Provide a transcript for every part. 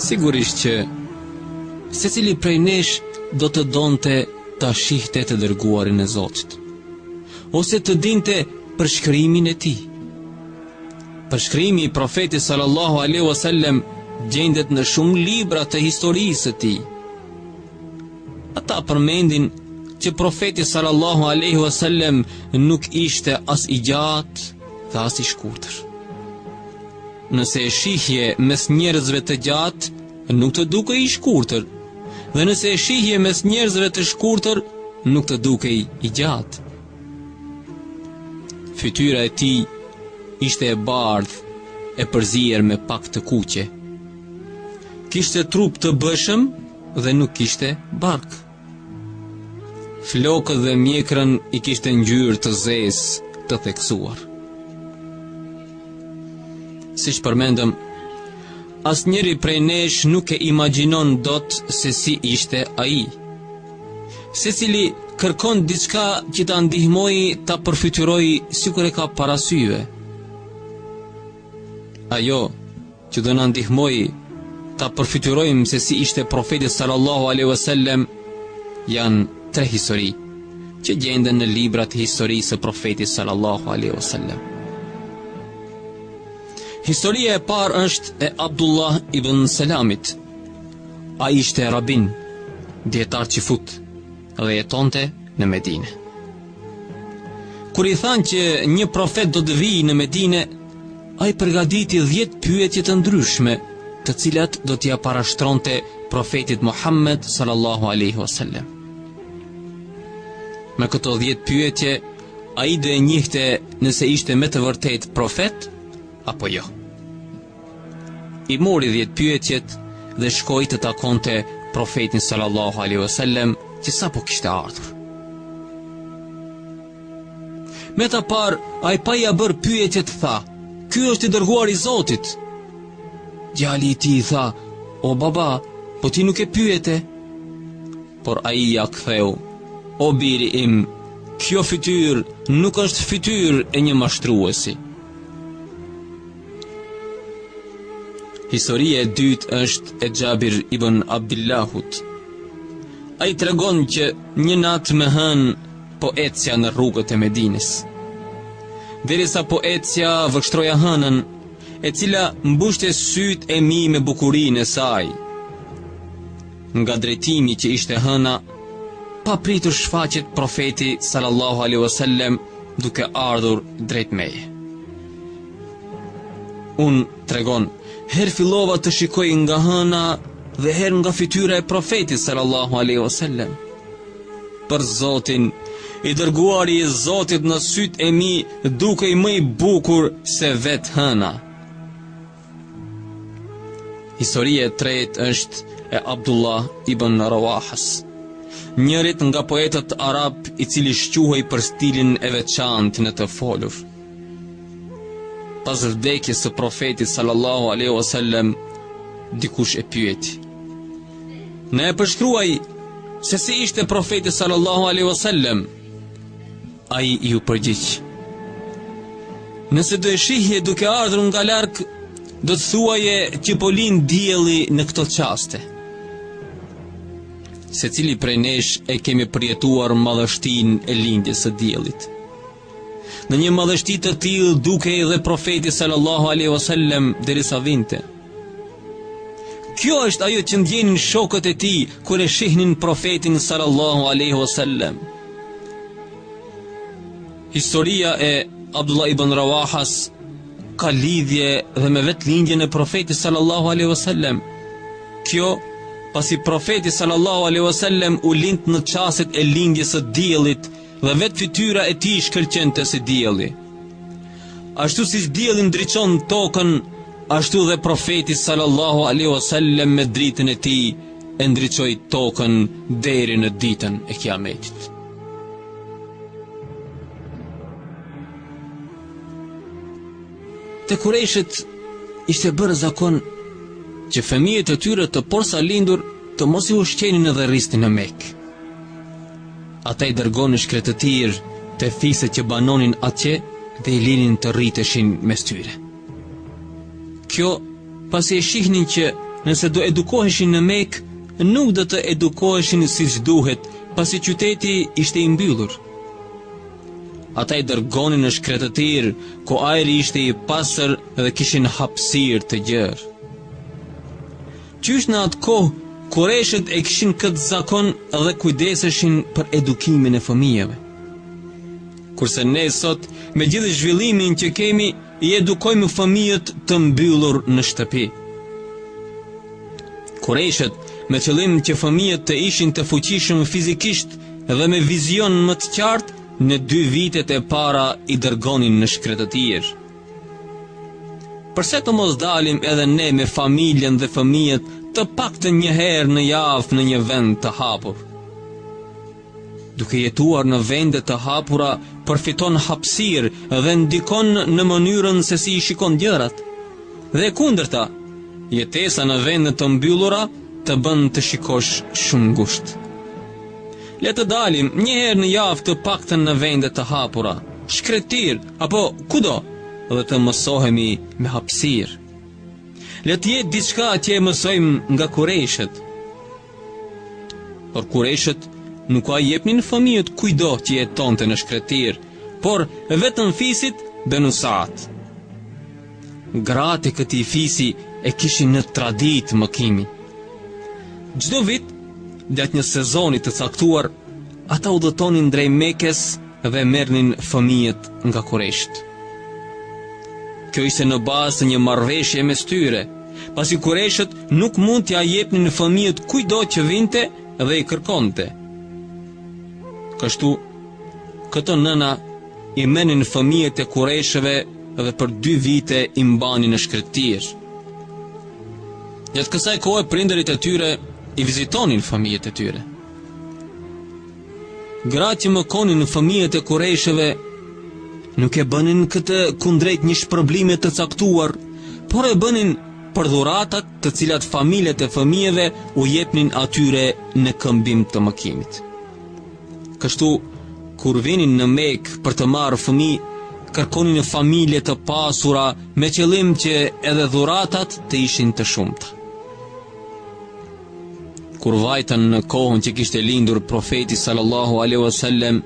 Sigurisht që secili prej nesh do të donte ta shihte të dërguarin e Zotit ose të dinte përshkrimin e tij. Përshkrimi i profetit sallallahu alaihi wasallam gjendet në shumë libra të historisë së tij. Ata përmendin që profeti sallallahu alaihi wasallam nuk ishte as i gjatë dhe as i shkurtër. Nëse e shihje mes njerëzve të gjatë, nuk të dukej i shkurtër, dhe nëse e shihje mes njerëzve të shkurtër, nuk të dukej i gjatë. Fytyra e tij ishte e bardhë e përzier me pak të kuqe. Kishte trup të bëshëm, dhe nuk kishte bark. Flokët dhe mjekrën i kishte ngjyrë të zezë të theksuar. Siç përmendëm, asnjëri prej nesh nuk e imagjinon dot se si ishte ai. Secili kërkon diçka që ta ndihmojë ta përfytyrojë sikur e ka para syve. Ajo, që do na ndihmojë ta përfytyrojmë se si ishte profeti sallallahu alaihi wasallam janë tre histori që gjenden në librat e historisë së profetit sallallahu alaihi wasallam. Historia e parë është e Abdullah ibn Selamit. Ai ishte rabin, dijetar çifut. dhe jetonte në Medinë. Kur i thanë që një profet do të vijë në Medinë, ai përgatiti 10 pyetje të ndryshme, të cilat do t'ia parashtronte profetit Muhammed sallallahu alaihi wasallam. Me këto 10 pyetje, ai do e njihte nëse ishte me të vërtetë profet apo jo. I mori dhjetë pyetjet dhe shkoi të takonte Profetin sallallahu alaihi wasallam që sapo kishte ardhur. Me ta parë, ai pa ia bërë pyetjet tha, ky është i dërguar i Zotit. Djali i tij i tha, o baba, po ti nuk e pyete. Por ai ia ktheu, o biri im, kjo fytyrë nuk është fytyrë e një mashtruesi. Historia e dytë është e Xhabir ibn Abdullahut. Ai tregon që një natë me hënë po ecja në rrugët e Medinës. Derisa po ecja vështroja hënën, e cila mbushte sytë e mi me bukurinë e saj. Nga drejtimi që ishte hëna, papritur shfaqet profeti sallallahu alaihi wasallam duke ardhur drejt meje. Unë tregon, herë fillova të shikoj nga hëna dhe herë nga fytyra e profetit sallallahu alaihi wasallam. Për Zotin, i dërguari i Zotit në sytë e mi dukej më i bukur se vetë hëna. Historia e tretë është e Abdullah ibn Rawahas, njërit nga poetët arabë i cili shquhej për stilin e veçantë në të folur. Pas vdekjes së Profetit sallallahu alaihi wasallam, dikush e pyeti: "Na e përshkruaj se si ishte Profeti sallallahu alaihi wasallam?" Ai iu përgjigj: "Nëse do e shihje duke ardhur nga larg, do të thuaje që po lind dielli në këto çaste." Secili prej nesh e kemi përjetuar madhështinë e lindjes së diellit. Në një madhështi të tillë dukej edhe profeti sallallahu alaihi wasallam derisa vinte. Kjo është ajo që ndjenin shokët e tij kur e shihnin profetin sallallahu alaihi wasallam. Historia e Abdullah ibn Rawahas ka lidhje dhe me vetë lindjen e profetit sallallahu alaihi wasallam. Kjo pasi profeti sallallahu alaihi wasallam u lind në çastet e lindjes së diellit Dhe vetë fytyra e tij shkëlqente si dielli. Ashtu siç dielli ndriçon tokën, ashtu dhe profeti sallallahu alaihi wasallam me dritën e tij e ndriçoi tokën deri në ditën e Kiametit. Te kurejshët ishte bërë zakon që fëmijët e tyre të porsalindur të mos i ushqenin dhe rrisnin në Mekë. Ata i dërgonin në shkretëtirë te fiset që banonin atje dhe i linin të rriteshin mes tyre. Kjo, pasi e shihnin që nëse do edukoheshin në Mekë, nuk do të edukoheshin siç duhet, pasi qyteti ishte i mbyllur. Ata i dërgonin në shkretëtirë, ku ajri ishte i pastër dhe kishin hapësirë të gjerë. Qysh në atë kohë Kurejshët e kishin këtë zakon dhe kujdeseshin për edukimin e fëmijëve. Kurse ne sot, me gjithë zhvillimin që kemi, i edukojmë fëmijët të mbyllur në shtëpi. Kurejshët, me qëllim që fëmijët të ishin të fuqishëm fizikisht dhe me vizion më të qartë, në dy vitet e para i dërgonin në shkretëtirë. Përse të mos dalim edhe ne me familjen dhe fëmijët të paktën një herë në javë në një vend të hapur? Duke jetuar në vende të hapura, përfiton hapësirë dhe ndikon në mënyrën se si i shikon gjërat. Dhe e kundërta, jetesa në vende të mbyllura të bën të shikosh shumë ngushtë. Le të dalim një herë në javë të paktën në vende të hapura, shkretëtirë, apo kudo dhe të mësohemi me hapësirë. Le të jetë diçka që e mësojmë nga kurejshët. Por kurejshët nuk ua jepnin fëmijët kujtdo që jetonte në shkretëtirë, por vetëm fisit Benu Sad. Gratë e këtij fisi e kishin në traditë mëkimin. Çdo vit, gjatë një sezoni të caktuar, ata udhëtonin drejt Mekës dhe merrnin fëmijët nga kurejshët. Kjo ishte në bazë të një marrëveshje mes tyre, pasi kurejshët nuk mund t'ia jepnin fëmijët kujtdo që vinte dhe i kërkonte. Kështu, këto nëna i merrnin fëmijët e kurejshëve dhe për dy vite i mbanin në shkretëtirë. Gjatë kësaj kohë, prindërit e tyre i vizitonin fëmijët e tyre. Gratë që mëkonin fëmijët e Kurejshëve nuk e bënin këtë kundrejt një shpërblimi të caktuar, por e bënin për dhuratat të cilat familjet e fëmijëve u jepnin atyre në këmbim të mëkimit. Kështu, kur vinin në Mekë për të marrë fëmijë, kërkonin familje të pasura me qëllim që edhe dhuratat të ishin të shumta. Kur vajtën në kohën që kishte lindur profeti sallallahu alaihi wasallam,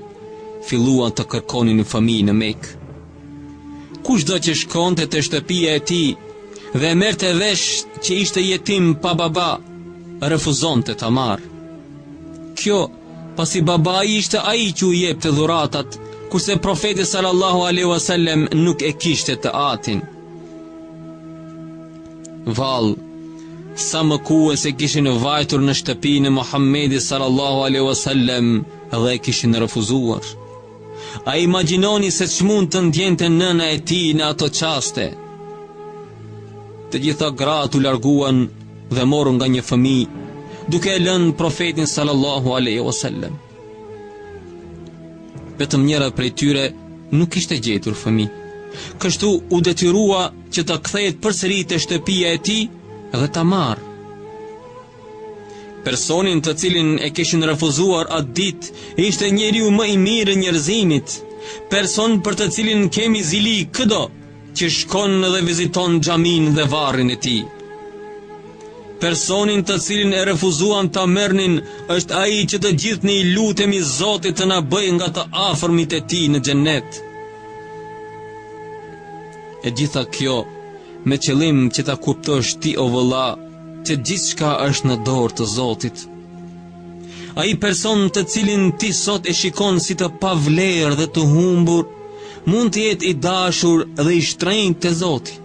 filluan të kërkonin fëmijë në Mekë. Kushdo që shkonte te shtëpia e tij dhe e merrte vesh që ishte jetim pa baba, refuzonte ta marrë. Kjo pasi babai ishte ai që u jepte dhuratat, kurse profeti sallallahu alaihi wasallam nuk e kishte të atin. Vallë, sa mëkuese kishin vajtur në shtëpinë e Muhamedit sallallahu alaihi wasallam dhe e kishin refuzuar. A imagjinoni se ç'mund të ndjente nëna e tij në ato çaste? Të gjitha gratë u larguan dhe morën nga një fëmijë, duke e lënë profetin sallallahu alaihi wasallam. Vetëm njëra prej tyre nuk kishte gjetur fëmijë. Kështu u detyrua që të kthehet përsëri te shtëpia e tij dhe ta marrë. Personin të cilin e kishin refuzuar atë ditë, ishte njeriu më i mirë i njerëzimit, person për të cilin kemi zili këdo, që shkon dhe viziton xhaminë dhe varrin e tij. Personin të cilin e refuzuan ta merrnin është ai që të gjithë ne i lutemi Zotit të na bëjë nga të afërmit e tij në xhenet. E gjitha kjo me qëllim që ta kuptosh ti o vëlla që gjithçka është në dorë të Zotit. Ai person të cilin ti sot e shikon si të pavlerë dhe të humbur, mund të jetë i dashur dhe i shtrenjtë te Zoti.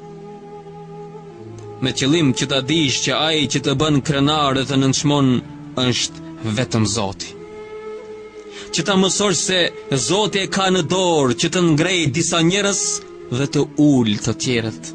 Me qëllim që ta dish që ai që të bën krenar dhe të nënçmon është vetëm Zoti. Që ta mësosh se Zoti e ka në dorë që të ngrejë disa njerëz dhe të ulë të tjerët.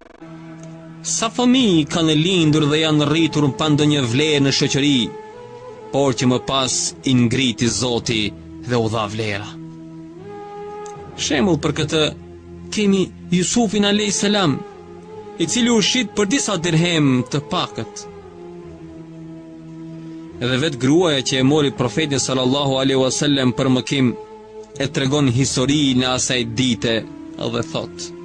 Sa fëmijë kanë lindur dhe janë rritur pa ndonjë vlerë në shoqëri, por që më pas i ngriti Zoti dhe u dha vlera. Shembull për këtë kemi Jusufin alayhis salam, i cili u shit për disa dirhem të pakët. Edhe vetë gruaja që e mori profetin sallallahu alaihi wasallam për mëkim, e tregon historinë e asaj dite dhe thotë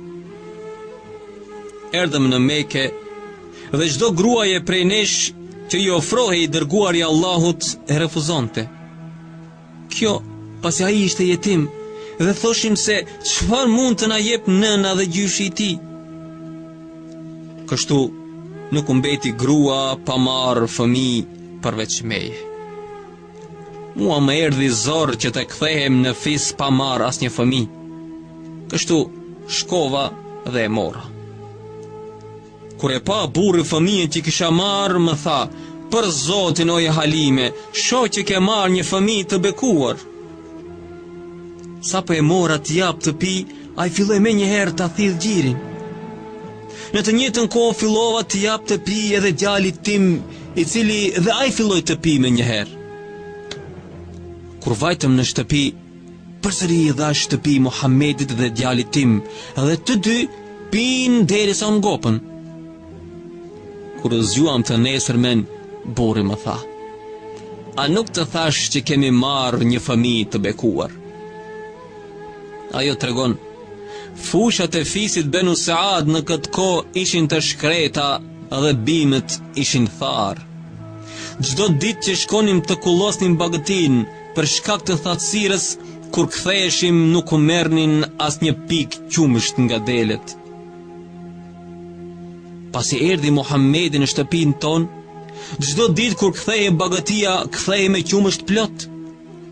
Erdhëm në Mekë dhe çdo gruaje prej nesh që i ofrohej i dërguari i Allahut e refuzonte Kjo pasi ai ishte jetim dhe thoshim se çfarë mund të na jep nëna dhe gjyshi i tij Kështu nuk mbeti grua pa marrë fëmijë përveç meje Mua më erdhi zor që të kthehem në fis pa marrë asnjë fëmijë. Kështu shkova dhe e mora. Kur e pa burri fëmijën që kisha marrë, më tha: "Për Zotin o Halime, shoh që ke marrë një fëmijë të bekuar." Sapo e mora t'i jap të pijë, Ai filloi menjëherë ta thith gjirin. Në të njëjtën kohë fillova të jap të pi edhe djalit tim, i cili dhe ai filloi të pi menjëherë. Kur vajtëm në shtëpi, përsëri i dhashë të pi Muhamedit dhe djalit tim, dhe të dy pinë derisa u ngopën. Kur u zgjuam të nesërmen, burri më tha: "A nuk të thashë që kemi marrë një fëmijë të bekuar?" Ajo tregon, fushat e fisit Benu Saad në këtë kohë ishin të shkreta dhe bimët ishin tharë. Çdo ditë që shkonim të kullosnim bagëtinë për shkak të thatësirës, kur ktheheshim nuk u merrnim asnjë pikë qumësht nga delet. Pasi erdhi Muhammedi në shtëpinë tonë, çdo ditë kur kthehej bagëtia, kthehej me qumësht plot.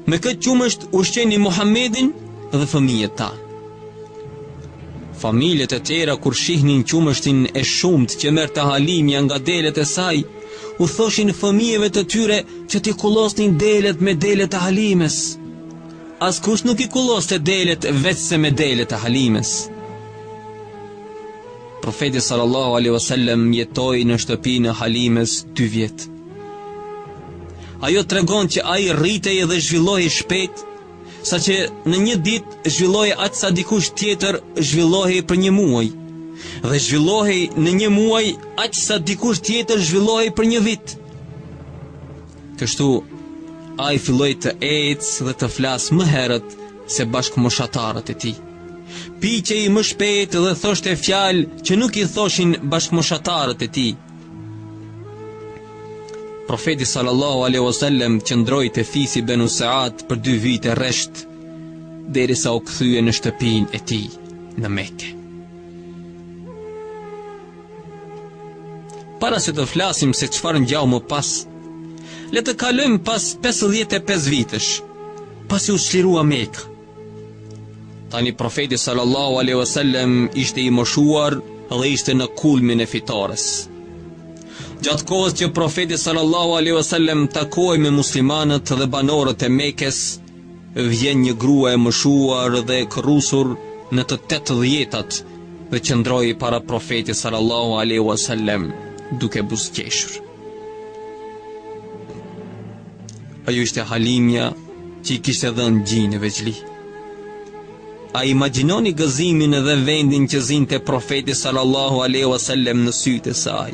Me këtë qumësht ushqenim Muhammedin dhe fëmijët tanë. Familjet e tjera kur shihnin qumështin e shumtë që merrte Halimja nga delet e saj, u thoshin fëmijëve të tyre që t'i kullosnin delet me delet e Halimes. Askush nuk i kulloste delet veçse me delet e Halimes. Profeti sallallahu alaihi wasallam jetoi në shtëpinë e Halimes 2 vjet. Ajo tregon që ai rritej dhe zhvillohej shpejt, saqë në një ditë zhvillohej aq sa dikush tjetër zhvillohej për një muaj, dhe zhvillohej në një muaj aq sa dikush tjetër zhvillohej për një vit. Kështu, ai filloi të ecë dhe të flasë më herët se bashkëmoshatarët e tij. Piqej më shpejt dhe thoshte fjalë që nuk i thoshin bashkëmoshatarët e tij. Profeti sallallahu alaihi wasallam qëndroi te fisi Benu Saad për dy vite rresht derisa u kthye në shtëpinë e tij në Meke. Para se të flasim se çfarë ngjau më pas, le të kalojmë pas 55 vitesh, pasi u çlirua Meka. Tani profeti sallallahu alaihi wasallam ishte i moshuar dhe ishte në kulmin e fitores. Gjatë kohës që profeti sallallahu alaihi wasallam takohej me muslimanët dhe banorët e Mekës, vjen një grua e moshuar dhe e kërrusur në të 80-at dhe qëndroi para profetit sallallahu alaihi wasallam duke buzëqeshur. Ajo ishte Halimja që i kishte dhënë gji në vegjëli. A imagjinoni gëzimin dhe vendin që zinte profeti sallallahu aleyhi wa sallem në sytë e saj.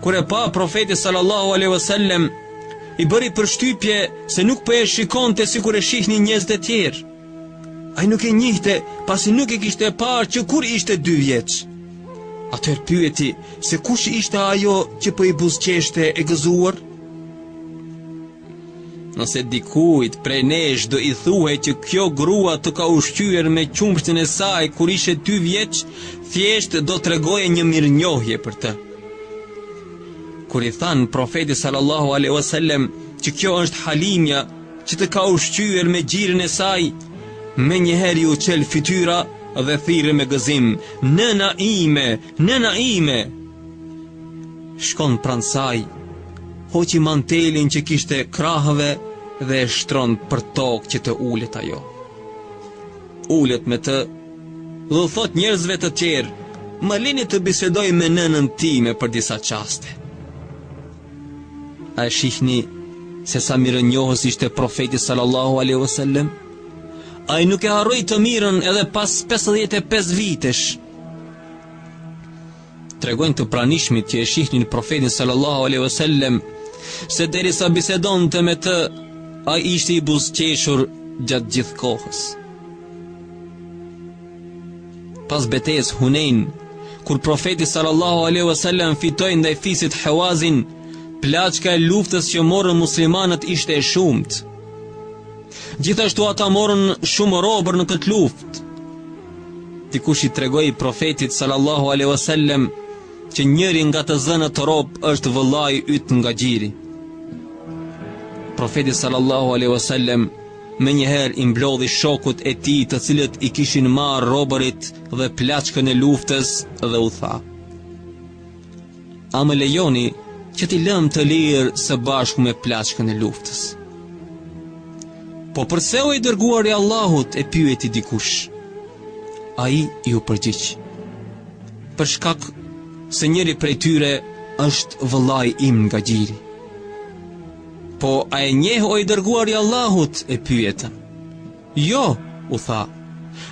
Kur e pa profeti sallallahu aleyhi wa sallem, i bëri përshtypje se nuk po e shikonte sikur e shihnin njerëzit e tjerë. Ai nuk e njihte, pasi nuk e kishte parë që kur ishte dy vjeç. Atëherë pyeti se kush ishte ajo që po i buzëqeshte e gëzuar? Nëse dikujt prej nesh do i thuhej që kjo grua të ka ushqyer me qumështin e saj kur ishe dy vjeç, thjesht do tregoje një mirënjohje për të. Kur i thanë profetit sallallahu alaihi wasallam që kjo është Halimja, që të ka ushqyer me gjirin e saj, menjëherë iu çel fytyra dhe thirri me gëzim, "Nëna ime, nëna ime!" Shkon pranë saj, hoqi mantelin që kishte krahëve dhe e shtron përtokë që të ulet ajo. Ulet me të, dhe u thotë njerëzve të tjerë, "Më lini të bisedoj me nënën time për disa çaste." A e shihni se sa mirënjohës ishte profeti sallallahu alaihi wasallam? Ai nuk e harroi të mirën edhe pas 55 vitesh. Tregojnë të pranishmit që e shihnin profetin sallallahu alaihi wasallam se derisa bisedonte me të, ai ishte i buzëqeshur gjatë gjithë kohës. Pas betejës Hunein, kur profeti sallallahu alaihi wasallam fitoi ndaj fisit Hawazin, plaçka e luftës që morën muslimanët ishte e shumtë. Gjithashtu ata morën shumë robër në këtë luftë. Dikush i tregoi profetit sallallahu alaihi wasallam që njëri nga të zënët rob është vëllai yt nga gjiri. Profeti sallallahu alaihi wasallam Menjëherë i mblodhi shokët e tij të cilët i kishin marrë robërit dhe plaçkën e luftës dhe u tha A më lejoni që t'i lëmë të lirë së bashku me plaçkën e luftës Po përse o i dërguar i Allahut e pyeti dikush Ai iu përgjigj Për shkak se njëri prej tyre është vëllai im nga gjiri Po a e njeh o i dërguar i Allahut? e pyetën. Jo, u tha.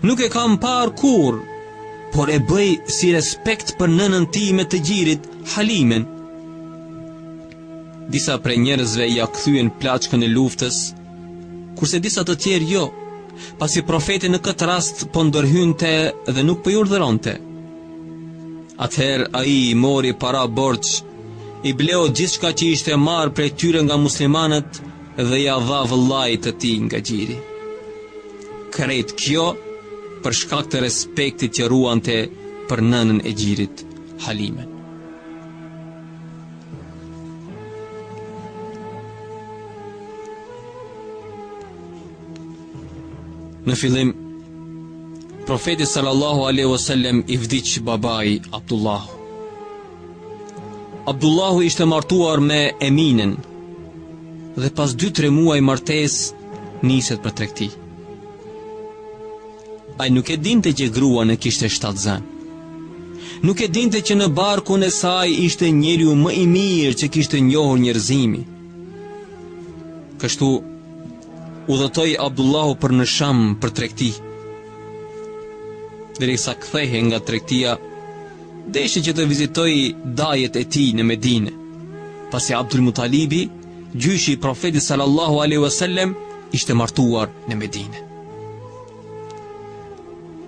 Nuk e kam parë kurrë, por e bëj si respekt për nënën time të gjirit, Halimen. Disa prej njerëzve ia kthyen plaçkën e luftës, kurse disa të tjerë jo, pasi profeti në këtë rast po ndërhynte dhe nuk po i urdhëronte. Atëherë ai mori para borxh I bleu gjithçka që ishte marrë prej tyre nga muslimanët dhe ia dha vëllait të tij nga gjiri. Krejt kjo për shkak të respektit që ruante për nënën e gjirit, Halimen. Në fillim Profetit sallallahu alaihi wasallam i vdiq babai Abdullahu Abdullahu ishte martuar me Eminen dhe pas 2-3 muaj martesë niset për tregti. Ai nuk e dinte që gruan e kishte shtatzënë. Nuk e dinte që në barkun e saj ishte njeriu më i mirë që kishte njohur njerëzimi. Kështu udhëtoi Abdullahu për në Sham për tregti. Derisa kthehej nga tregtia, Deshi që të vizitojë dajet e tij në Medine, pasi Abdul Mutalibi, gjyshi i Profetit sallallahu alaihi wasallam, ishte martuar në Medine.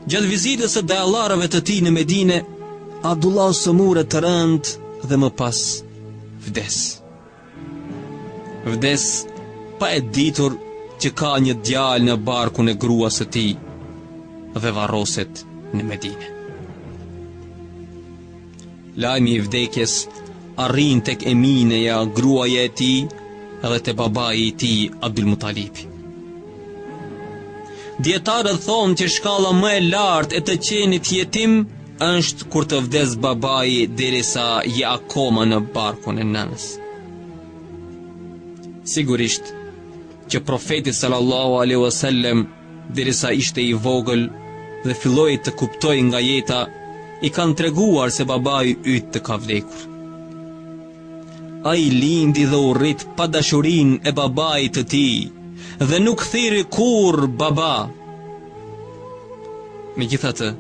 Gjatë vizitës së dajallarëve të tij në Medine, Abdullahu sëmuret rëndë dhe më pas vdes. Vdes pa e ditur që ka një djalë në barkun e gruas së tij dhe varroset në Medine. Lajmi i vdekjes arrin tek Emineja, gruaja e tij dhe te babai i tij Abdul Mutalibi. Dijetarët thonë që shkalla më e lartë e të qenit jetim Është kur të vdes babai derisa je akoma në barkun e nënës. Sigurisht që profeti sallallahu alaihi wasallam derisa ishte i vogël dhe filloi të kuptojë nga jeta i kanë treguar se babai yt të ka vdekur. Ai lindi dhe u rrit pa dashurinë e babait të tij dhe nuk thirri kurrë baba. Megjithatë,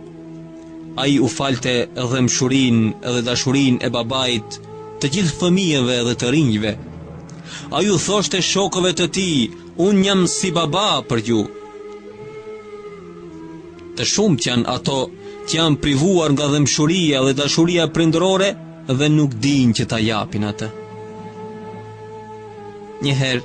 ai u falte dhembshurinë dhe dashurinë e babait të gjithë fëmijëve dhe të rinjve. Ai u thoshte shokëve të tij, unë jam si baba për ju. Të shumtë janë ato që janë privuar nga dhembshuria dhe dashuria prindërore dhe nuk dinë që ta japin atë. Njëherë,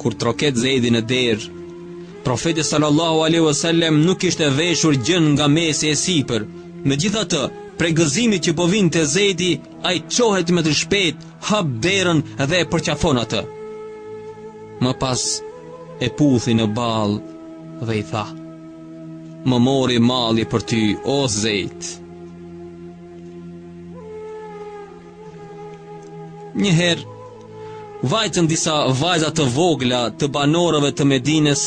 Kur troket Zejdi në derë, Profeti sallallahu alaihi wasallam nuk kishte veshur gjë nga mesi e sipër. Megjithatë, prej gëzimit që po vinte Zejdi, ai çohet me të shpejt, hap derën dhe e përqafon atë. Më pas e puthi në ballë dhe i tha: "Më mori malli për ty, o Zejd." Një herë, vajtën disa vajza të vogla të banorëve të Medinës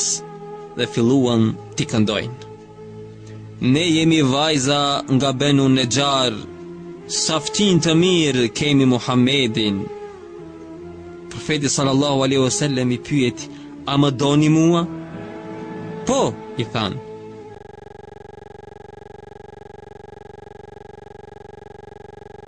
dhe filluan t'i këndojnë. Ne jemi vajza nga Benu Nexhar, sa fqinj të mirë kemi Muhammedin. Profeti sallallahu alaihi wasallam i pyet: "A më doni mua?" Po, i thanë.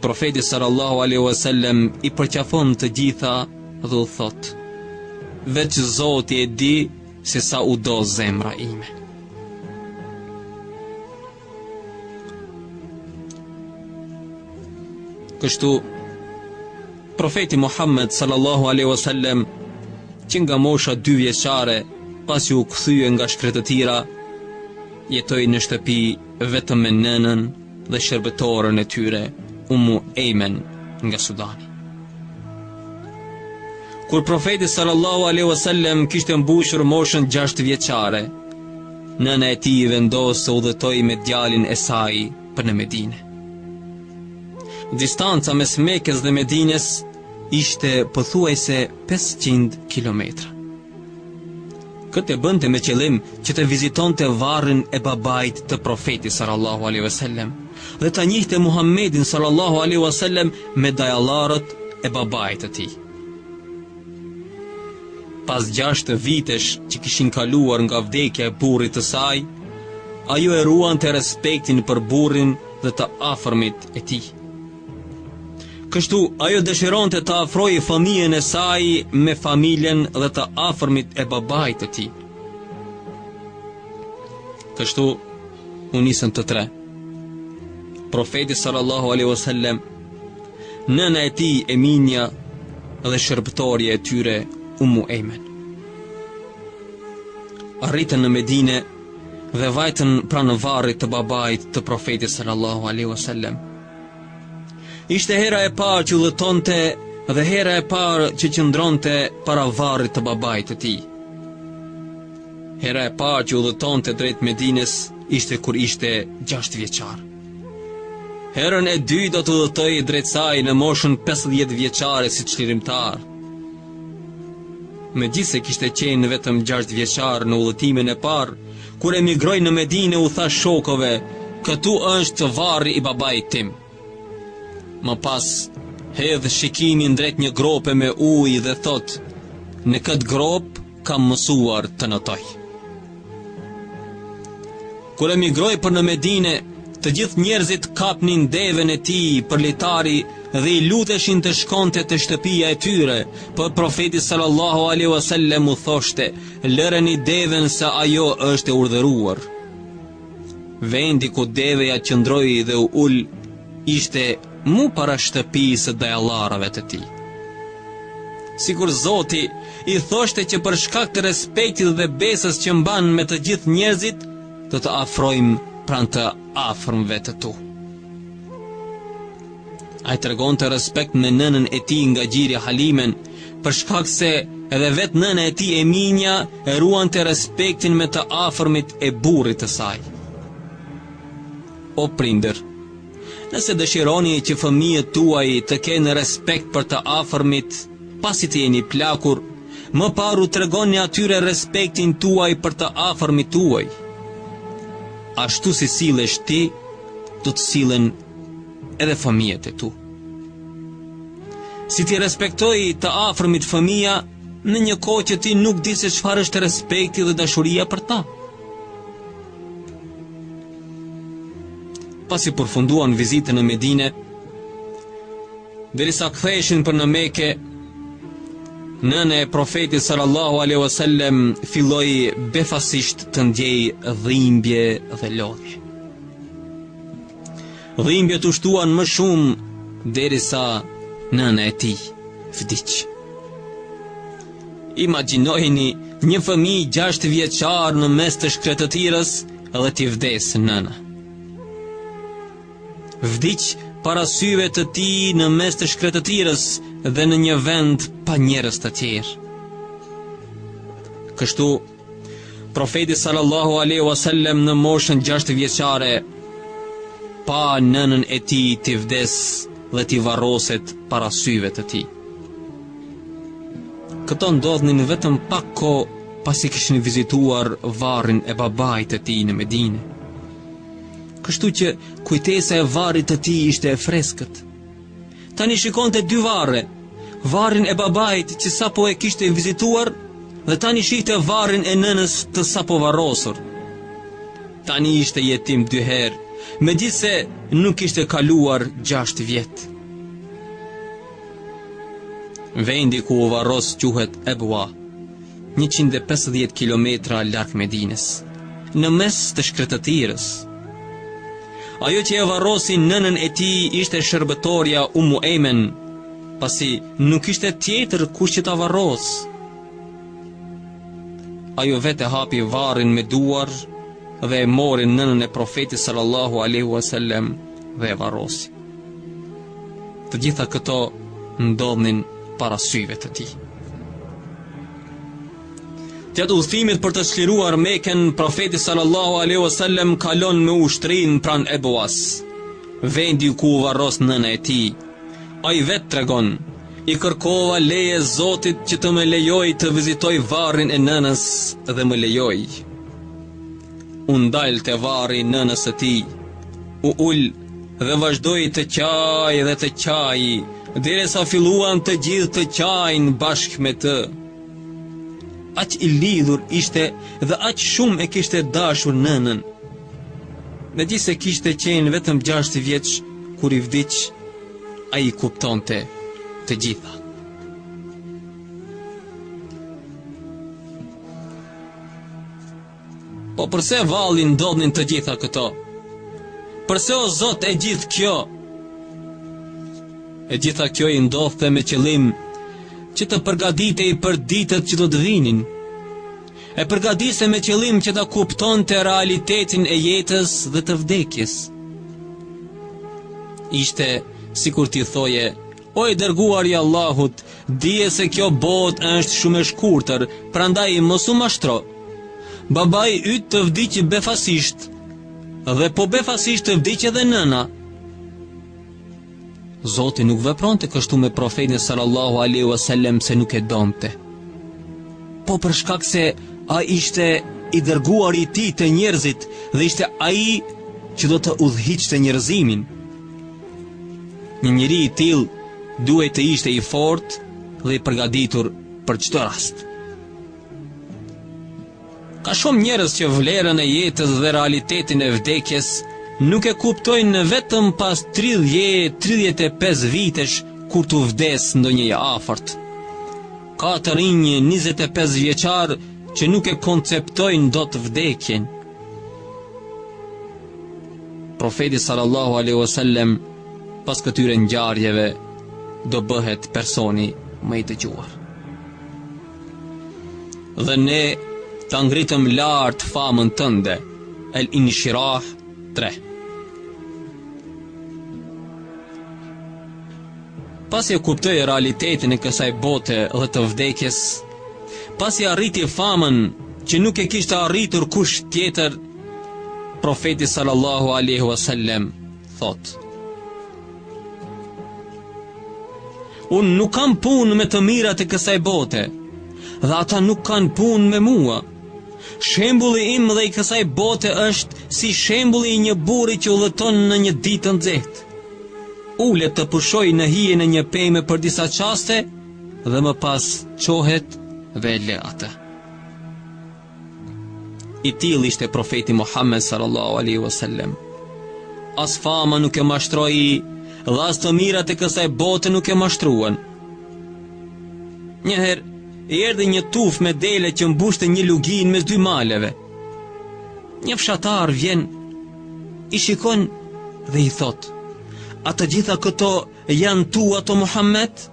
Profeti sallallahu alejhi ue sellem i përqafon të gjitha dhe u thotë: Veç Zoti e di se sa u do zemra ime. Kështu Profeti Muhammed sallallahu alejhi ue sellem që nga mosha 2 vjeçare pasi u kthye nga shkretëtira jetoi në shtëpi vetëm me nënën dhe shërbëtorën e tyre Umu Ejmen nga Sudani. Kur profeti sallallahu alejhi ue sellem kishte mbushur moshën gjashtë vjeçare, nëna e tij vendos të udhëtojë me djalin e saj për në Medine. Distanca mes Mekës dhe Medinës ishte pothuajse 500 kilometra. Këtë e bënte me qëllim që të vizitonte varrin e babait të Profetit sallallahu alaihi wasallam dhe ta njihte Muhammedin sallallahu alaihi wasallam me dajallarët e babait të tij. Pas gjashtë vitesh që kishin kaluar nga vdekja e burrit të saj, ajo e ruante respektin për burrin dhe të afërmit e tij. Kështu, ajo dëshironte të afrojë fëmijën e saj me familjen dhe të afërmit e babait të tij. Kështu, u nisën të tre. Profeti sallallahu alaihi wasallam, nëna e tij Eminja dhe shërbëtorja e tyre Ummu Ejmen. Arritën në Medine dhe vajtën pranë varrit të babait të Profetit sallallahu alaihi wasallam. Ishte hera e parë që udhëtonte dhe hera e parë që qëndronte para varrit të babait të tij. Hera e parë që udhëtonte drejt Medinës ishte kur ishte 6 vjeçar. Herën e dytë do të udhëtojë drejt saj në moshën 50 vjeçare si çlirimtar. Megjithëse kishte qenë vetëm 6 vjeçar në udhëtimin e parë, Kur emigroi në Medine u tha shokëve, këtu është varri i babait tim. Më pas hedh shikimin drejt një grope me ujë dhe thotë, në këtë gropë kam mësuar të notoj. Kur emigroi për në Medine, të gjithë njerëzit kapnin deven e tij për litari dhe i luteshin të shkonte te shtëpia e tyre, por profeti sallallahu alaihi wasallam u thoshte, Lëreni deven se ajo është e urdhëruar. Vendi ku deveja qëndroi dhe u ul ishte mu para shtëpisë së dajallarëve të tij. Sikur Zoti i thoshte që për shkak të respektit dhe besës që mban me të gjithë njerëzit, do të të afrojmë pranë të afërmve të tu. Ai tregonte respekt me nënën e tij nga gjiri Halimen, për shkak se edhe vetë nëna e tij Eminja e ruante respektin me të afërmit e burrit të saj. O prindër, nëse dëshironi që fëmijët tuaj të kenë respekt për të afërmit, pasi të jeni plakur, më parë u tregoni atyre respektin tuaj për të afërmit tuaj. Ashtu si sillesh ti, do të sillen edhe fëmijët e tu. Si t'i respektojë të afërmit fëmija në një kohë që ti nuk di se çfarë është respekti dhe dashuria për ta. Pasi përfunduan vizitën në Medine, derisa ktheheshin për në Mekë, nëna e profetit sallallahu alaihi wasallam filloi befasisht të ndiejë dhimbje dhe lodhje. Dhimbjet u shtuan më shumë derisa nëna e tij vdiq. Imagjinojeni një fëmijë 6 vjeçar në mes të shkretëtirës dhe t'i vdesë nëna. Vdiq para syve të tij në mes të shkretëtirës dhe në një vend pa njerëz të tjerë. Kështu, Profeti sallallahu alaihi wasallam në moshën 6 vjeçare pa nënën e tij t'i vdesë dhe t'i varroset para syve të tij. Këto ndodhnin vetëm pak kohë pasi kishin vizituar varrin e babait të tij në Medine. Kështu që kujtesa e varrit të tij ishte e freskët. Tani shikonte dy varre, varrin e babait që sapo e kishte vizituar dhe tani shihte varrin e nënës të sapovarrosur. Tani ishte jetim dy herë, megjithëse nuk i kishte kaluar gjashtë vjet. Vendi ku u varros quhet Ebua. njëqind e pesëdhjetë kilometra larg Medinës, në mes të shkretëtirës. Ajo që e varrosi nënën e tij ishte shërbëtorja Ummu Ejmen, pasi nuk ishte tjetër kush që ta varrosë. Ajo vetë e hapi varrin me duar dhe e mori nënën e Profetit sallallahu alaihi wasallam dhe e varrosi. Të gjitha këto ndodhnin para syve të tij. Gjatë udhëtimit për të çliruar Mekën, profeti sallallahu alaihi wasallam kalon me ushtrinë pranë Ebuas, vendi ku u varros nëna e tij. Ai vetë tregon, i kërkova leje Zotit që të më lejojë të vizitoj varrin e nënës dhe më lejoi. U ndal te varri i nënës së tij. U ul dhe vazhdoi të qajë dhe të qajë, derisa filluan të gjithë të qajnë bashkë me të. Aq i lidhur ishte dhe aq shumë e kishte dashur nënën. Megjithëse kishte qenë vetëm 6 vjeç kur i vdiq, ai i kuptonte të gjitha. Po përse valli ndodhnin të gjitha këto? Përse o Zot e gjithë kjo? E gjitha kjo i ndodhte me qëllim që të përgatitej për ditët që do të vinin. E përgatiste me qëllim që ta kuptonte realitetin e jetës dhe të vdekjes. Ishte sikur t'i thoshe O i dërguar i Allahut, dije se kjo botë është shumë e shkurtër, prandaj mos u mashtro. Babai yt të vdiq befasisht dhe po befasisht të vdiq edhe nëna. Zoti nuk vepronte kështu me profetin sallallahu alaihi wasallam se nuk e donte. Po për shkak se ai ishte i dërguari i tij te njerëzit dhe ishte ai që do të udhëhiqte njerëzimin. Një njeri i tillë duhej të ishte i fortë dhe i përgaditur për çdo rast. Ka shumë njerëz që vlerën e jetës dhe realitetin e vdekjes nuk e kuptojnë vetëm pas 30-35 vitesh kur t'u vdesë ndonjë i afërt. Ka të rinj 25 vjeçarë që nuk e konceptojnë dot vdekjen. Profeti sallallahu alaihi wasallam pas këtyre ngjarjeve do bëhet personi më i dëgjuar. Dhe ne ta ngritëm lart famën tënde. El Inshirah 3. Pasi e kuptoi realitetin e kësaj bote dhe të vdekjes, Pasi arriti famën që nuk e kishte arritur kush tjetër, profeti sallallahu alaihi wasallam thotë: Unë nuk kam punë me të mirat e kësaj bote, dhe ata nuk kanë punë me mua. Shembulli im dhe i kësaj bote është si shembulli i një burri që udhëton në një ditë të nxehtë. Ulet të pushojë në hijen e një peme për disa çaste, dhe më pas çohet dhe e lë atë. I tillë ishte profeti Muhammed sallallahu alaihi wasallam. As fama nuk e mashtroi dhe as të mirat e kësaj bote nuk e mashtruan. Njëherë i erdhi një tufë me dele që mbushte një luginë mes dy maleve. Një fshatar vjen i shikon dhe i thotë: "A të gjitha këto janë tuat o Muhammed?"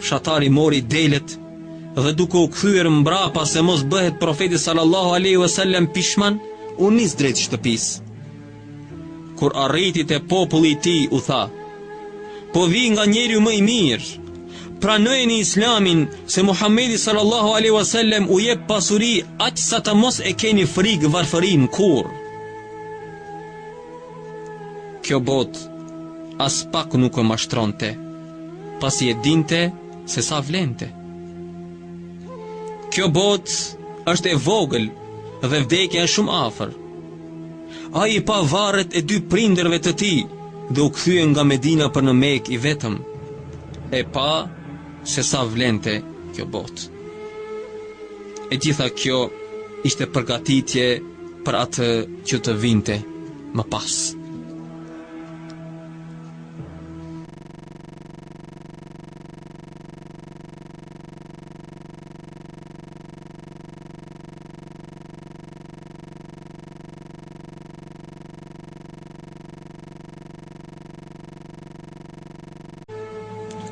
Fshatari mori delet dhe duke u kthyer mbrapa se mos bëhet profeti sallallahu alaihi wasallam pishman, u nis drejt shtëpisë. Kur arriti te populli i tij u tha: Po vij nga njeriu më i mirë. Pranojeni Islamin se Muhamedi sallallahu alaihi wasallam u jep pasuri aq sa të mos e keni frikë varfërinë kurrë. Kjo botë aspak nuk e mashtronte, pasi e dinte se sa vlente. Kjo botë është e vogël dhe vdekja është shumë afër. Ai i pa varret e dy prindërve të tij dhe u kthye nga Medina për në Mekë i vetëm. E pa se sa vlente kjo botë. E gjitha kjo ishte përgatitje për atë që të vinte më pas.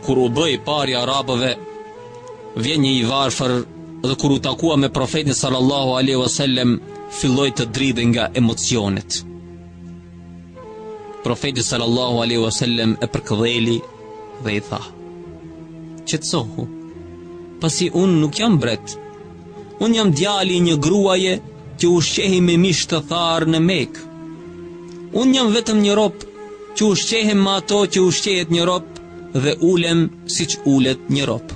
Kur u bë i pari arabëve, vjen një i varfër dhe kur u takua me profetin sallallahu alaihi wasallam, filloi të dridhej nga emocionet. Profeti sallallahu alaihi wasallam e përkëdheli dhe i tha: "Qetësohu, pasi unë nuk jam mbret, Unë jam djali i një gruaje që ushqehej me mish të tharë në Mekë. Unë jam vetëm një rob që ushqehem me ato që ushqehet një rob dhe ulem siç ulet një rob.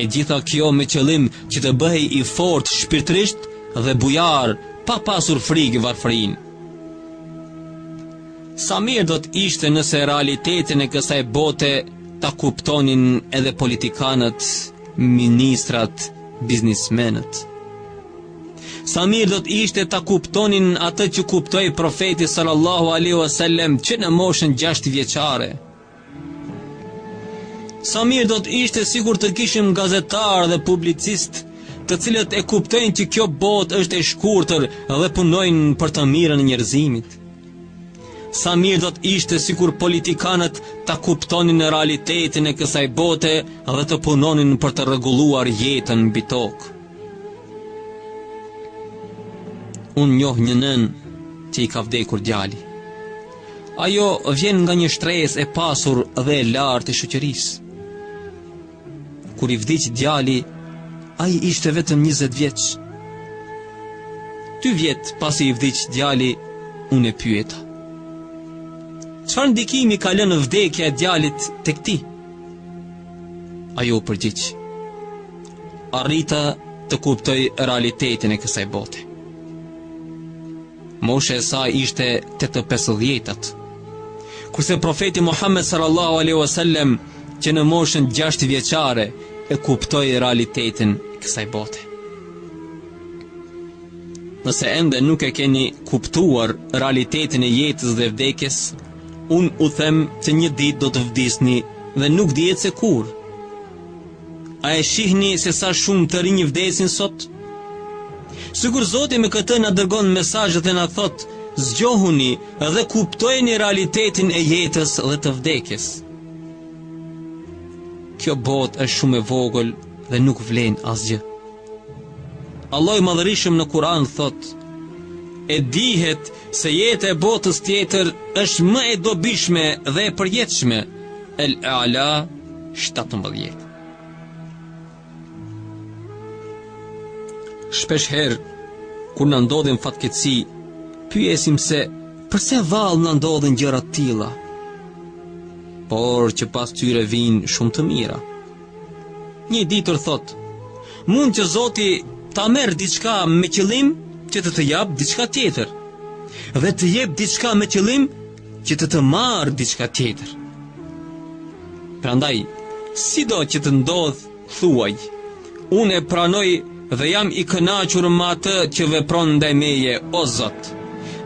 E gjitha kjo me qëllim që të bëhej i fortë shpirtërisht dhe bujar pa pasur frikë varfërinë. Sa mirë do të ishte nëse realitetin e kësaj bote ta kuptonin edhe politikanët. Ministrat, biznismenët. Sa mirë do të ishte ta kuptonin atë që kuptoi profeti sallallahu alaihi wasallam që në moshën 6 vjeçare. Sa mirë do të ishte sikur të kishim gazetarë dhe publicistë të cilët e kuptojnë që kjo botë është e shkurtër dhe punojnë për të mirën e njerëzimit. Sa mirë do të ishte sikur politikanët ta kuptonin realitetin e kësaj bote dhe të punonin për të rregulluar jetën mbi tokë. Unë njoh një nënë që i ka vdekur djali. Ajo vjen nga një shtresë e pasur dhe e lartë e shoqërisë. Kur i vdiq djali, ai ishte vetëm 20 vjeç. Dy vjet pasi i vdiq djali, unë e pyeta. Çfarë ndikimi ka lënë vdekja e djalit tek ti? Ajo u përgjigj. Arrita të kuptoj realitetin e kësaj bote. Mosha e saj ishte te të pesëdhjetat. Kurse profeti Muhammed sallallahu alaihi wasallam që në moshën 6 vjeçare e kuptoi realitetin e kësaj bote. Nëse ende nuk e keni kuptuar realitetin e jetës dhe vdekjes, unë u them se një ditë do të vdisni dhe nuk dihet se kur. A e shihni se sa shumë të rinj vdesin sot? Sikur Zoti me këtë na dërgon mesazhe dhe na thotë, zgjohuni dhe kuptojeni realitetin e jetës dhe të vdekjes. Kjo botë është shumë e vogël dhe nuk vlen asgjë. Allahu i madhërishëm në Kur'an thotë, e dihet se jeta e botës tjetër është më e dobishme dhe e përjetshme. El-Ala 17 Shpeshherë, kur na ndodhin fatkeqësi, pyesim se përse vallë na ndodhin gjëra të tilla, por që pas tyre vijnë shumë të mira. Një i ditur thotë, mund që Zoti ta merr diçka me qëllim që të të japë diçka tjetër, dhe të jep diçka me qëllim Që të të marrë diçka tjetër Prandaj Sido që të ndodhë Thuaj Unë e pranoj dhe jam i kënaqur me atë që vepron ndaj meje, o Zot.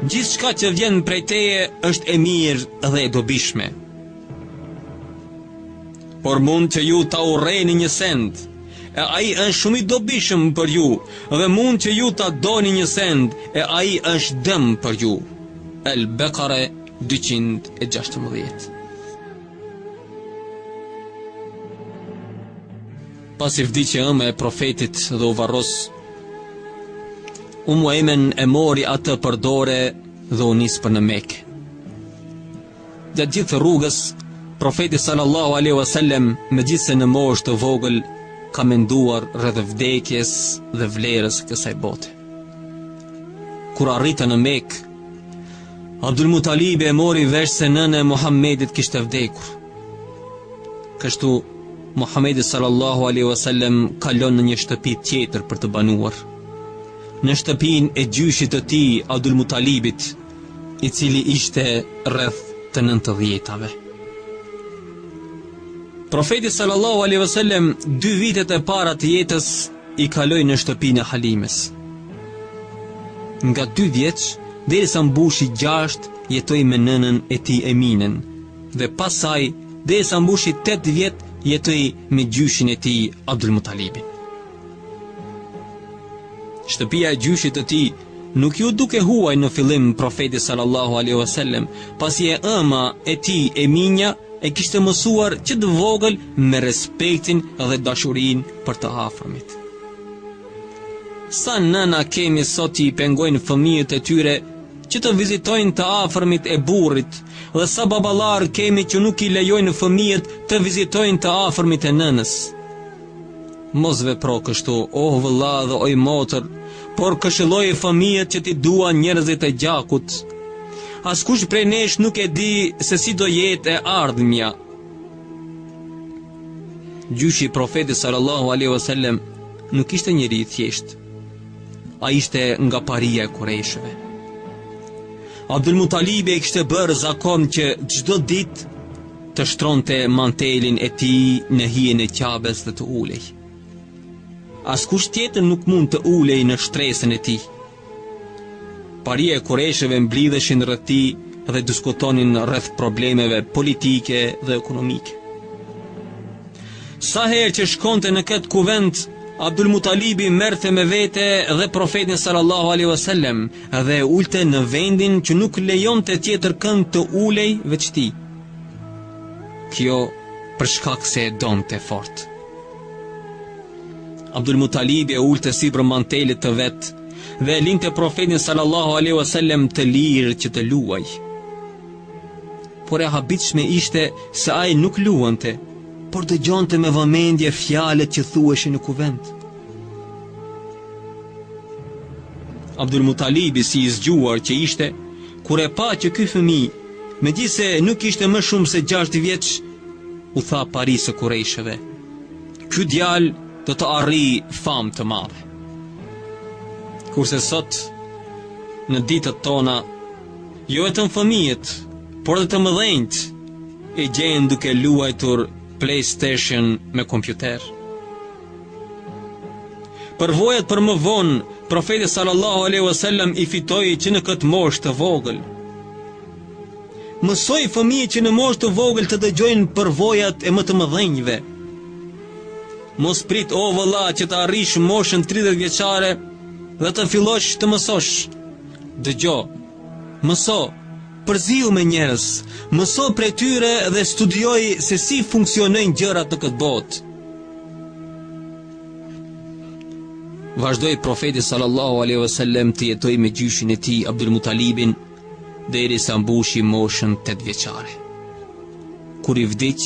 Gjithçka që vjen prej teje është e mirë dhe e dobishme. Por mund që ju ta urreni një send, e ai është shumë i dobishëm për ju, dhe mund që ju ta doni një send, e ai është dëm për ju. Al-Baqara 216 Pasi vdiq e ëma e profetit dhe u varros, Umu Ejmen e mori atë për dore dhe u nis për në Mekë. Gjatë gjithë rrugës, Profeti sallallahu alejhi wa sallam, megjithëse në moshë të vogël, ka menduar rreth vdekjes dhe vlerës së kësaj bote. Kur arriti në Mekë, Abdul Mutalibi e mori vesh se nëna e Muhammedit kishte vdekur. Kështu, Muhammedi sallallahu alaihi wasallam kalon në një shtëpi tjetër për të banuar. Në shtëpinë e gjyshit të tij, Abdul Mutalibit, i cili ishte rreth të nëntëdhjetave. Profeti sallallahu alaihi wasallam dy vitet e para të jetës i kaloi në shtëpinë e Halimes. Nga dy vjeç derisa mbushi 6 jetoi me nënën e tij Eminen dhe pastaj derisa mbushi 8 vjet jetoi me gjyshin e tij Abdul Mutalibin. Shtëpia e gjyshit të tij nuk iu duk e huaj në fillim profetit sallallahu alaihi wasallam, pasi e ëma e tij Eminja e kishte mësuar që të vogël me respektin dhe dashurinë për të afërmit. Sa nëna kemi sot që i pengojnë fëmijët e tyre që të vizitojnë të afërmit e burrit, dhe sa baballarë kemi që nuk i lejojnë fëmijët të vizitojnë të afërmit e nënës. Mos vepro kështu, o vëlla dhe oj motër, por këshilloji fëmijët që t'i duan njerëzit e gjakut. Askush prej nesh nuk e di se si do jetë e ardhmja. Gjyshi i profetit sallallahu alaihi wasallam nuk ishte njeri i thjeshtë. Ai ishte nga paria e kurejshëve. Abdul Mutalibi e kishte bërë zakon që çdo ditë të shtronte mantelin e tij në hijen e Qabes dhe të ulej. Askush tjetër nuk mund të ulej në shtresën e tij. Paria e kureshëve mblidheshin rreth tij dhe diskutonin rreth problemeve politike dhe ekonomike. Sa herë që shkonte në këtë kuvend, Abdul Mutalibi merrte me vete dhe profetin sallallahu alaihi wasallam, Dhe e ulte në vendin që nuk lejonte tjetërkënd të ulej veç tij. Kjo për shkak se e donte fort. Abdul Mutalibi e ulte sipër mantelit të vet, dhe e linte profetin sallallahu alaihi wasallam të lirë që të luajë. Por e habitshme ishte se ai nuk luante, por dëgjonte me vëmendje fjalët që thuheshin në kuvend. Abdul Mutalibi si i zgjuar që ishte, kur e pa që ky fëmijë, megjithëse nuk ishte më shumë se 6 vjeç, u tha parisë së kurejshëve, ky djalë do të arrijë famë të madhe. Kurse sot, në ditët tona, jo vetëm fëmijët, por edhe të mëdhenjtë, e gjen duke luajtur PlayStation me kompjuter. Përvojat për më vonë, profeti sallallahu alaihi wasallam i fitoi që në këtë moshë të vogël. Mësoji fëmijët që në moshë të vogël të dëgjojnë përvojat e më të mëdhenjve. Mos prit o vëlla që të arrish moshën 30 vjeçare dhe të fillosh të mësosh. Dëgjo, Mëso, përzihu me njerëz, mëso prej tyre dhe studioji se si funksionojnë gjërat në këtë botë. Vazhdoi profeti sallallahu alaihi wasallam të jetojë me gjyshin e tij Abdul Mutalibin derisa mbushi moshën 8 vjeçare. Kur i vdiq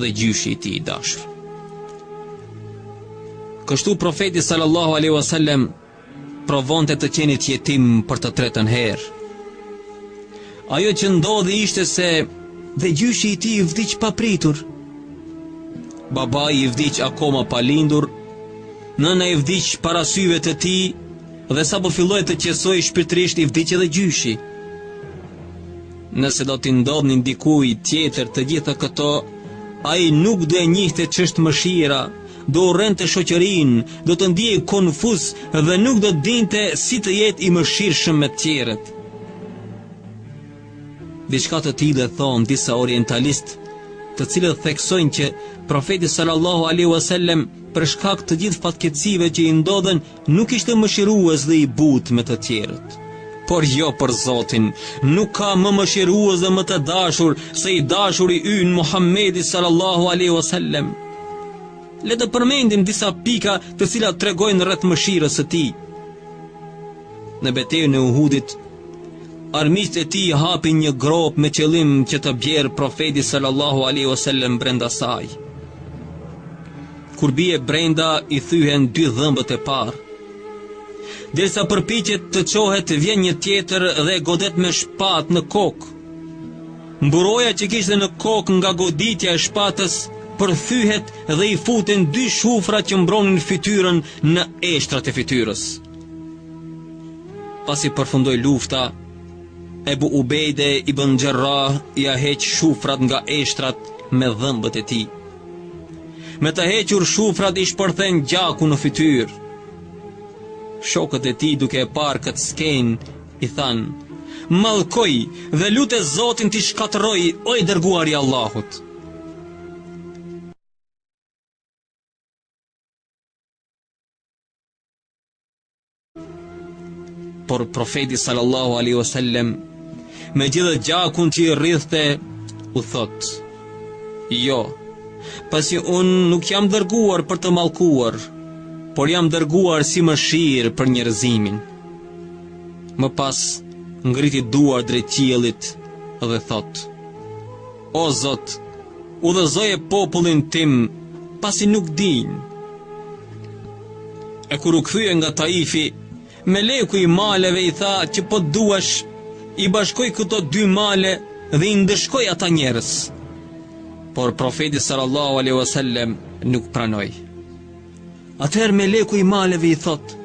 dhe gjyshi i tij i dashur. Kështu profeti sallallahu alaihi wasallam provonte të qenit jetim për të tretën herë. Ajo që ndodhi ishte se dhe gjyshi i tij i vdiq papritur. Babai i vdiq akoma pa lindur, nëna i vdiq para syve të tij dhe sapo filloi të qetësohej shpirtërisht i vdiq edhe gjyshi. Nëse do t'i ndodhnin dikujt tjetër të gjitha këto, ai nuk do e njihte ç'është mëshira, do urrente shoqërinë, do të ndihej konfuz dhe nuk do të dinte si të jetë i mëshirshëm me të tjerët. Diçka të tillë thonë disa orientalistë, të cilët theksojnë që profeti sallallahu alaihi wasallam për shkak të gjithë fatkeqësive që i ndodhën Nuk ishte mëshirues dhe i butë me të tjerët. Por jo për Zotin, nuk ka më mëshirues dhe më të dashur se i dashuri ynë Muhamedi sallallahu alaihi wasallam. Le të përmendim disa pika të cilat tregojnë rreth mëshirës së tij. Në betejën e Uhudit, armiqtë e tij hapin një gropë me qëllim që të bjerë profeti sallallahu alaihi wasallam brenda saj. Kur bie brenda i thyhen dy dhëmbët e parë. Derisa përpiqet të çohet vjen një tjetër dhe e godet me shpatë në kokë. Mburoja që kishte në kokë nga goditja e shpatës përthyhet dhe i futen dy shufra që mbronin fytyrën në eshtrat e fytyrës. Pasi përfundoi lufta, Ebu Ubejde ibn Xherrah ia heq shufrat nga eshtrat me dhëmbët e tij. Me të hequr shufrat i shpërthen gjaku në fytyrë. Shokët e tij duke e parë këtë skenë i thanë: "Mallkoji dhe lute Zotin t'i shkatërrojë o i dërguari i Allahut." Por profeti sallallahu alaihi wasallam me gjithë gjakun që i rridhte u thotë: "Jo, pasi unë nuk jam dërguar për të mallkuar, por jam dërguar si mëshirë për njerëzimin." Më pas ngriti duart drejt qiellit dhe thotë: O Zot, udhëzoje popullin tim, pasi nuk dinë. E kur u kthye nga Taifi, meleku i maleve i tha që po duash i bashkoj këto dy male dhe i ndëshkoj ata njerëz. Por profeti sallallahu alaihi wasallam nuk pranoi. Atëherë meleku i maleve i thotë,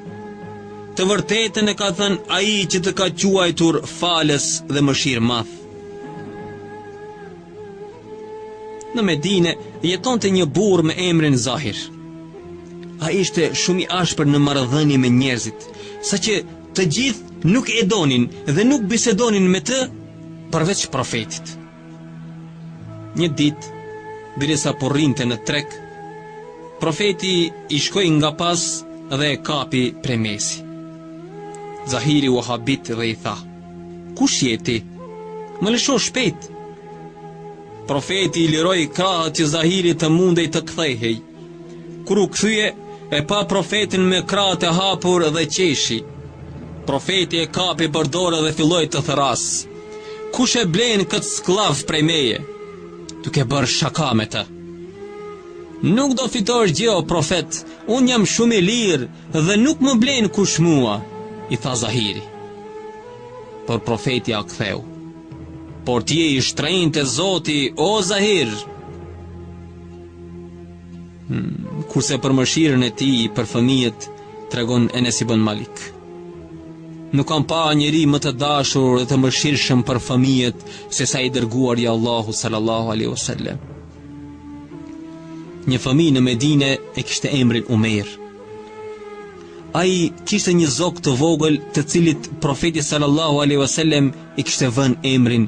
Të vërtetën e ka thënë ai që të ka quajtur falës dhe mëshirëmadh. Në Medine jetonte një burrë me emrin Zahir. Ai ishte shumë i ashpër në marrëdhënie me njerëzit, saqë të gjithë nuk e donin dhe nuk bisedonin me të përveç profetit. Një ditë, derisa po rrinte në treg, profeti i shkoi nga pas dhe e kapi prej mesi. Zahiri u habit dhe i tha, kush je ti? Më lësho shpejt! Profeti i liroi krahët që Zahiri të mundej të kthehej. Kur u kthye, e pa profetin me krahët e hapur dhe qeshi. Profeti e kapi për dore dhe filloi të thërrasë. Kush e blen këtë skllav prej meje? Duke bërë shaka me të. Nuk do fitosh gjë o profet, unë jam shumë i lirë dhe nuk më blen kush mua, i tha Zahiri. Por profeti ia ktheu. Por ti je i shtrenjtë te Zoti, o Zahir, Hmm, kurse për mëshirën e tij për fëmijët tregon Enes ibn Malik. Nuk kam pa njeri më të dashur dhe të mëshirshëm për fëmijët sesa i dërguari i Allahut sallallahu alaihi wasallam. Një fëmijë në Medinë e kishte emrin Umejr. Ai kishte një zog të vogël, të cilit profeti sallallahu alaihi wasallam i kishte vënë emrin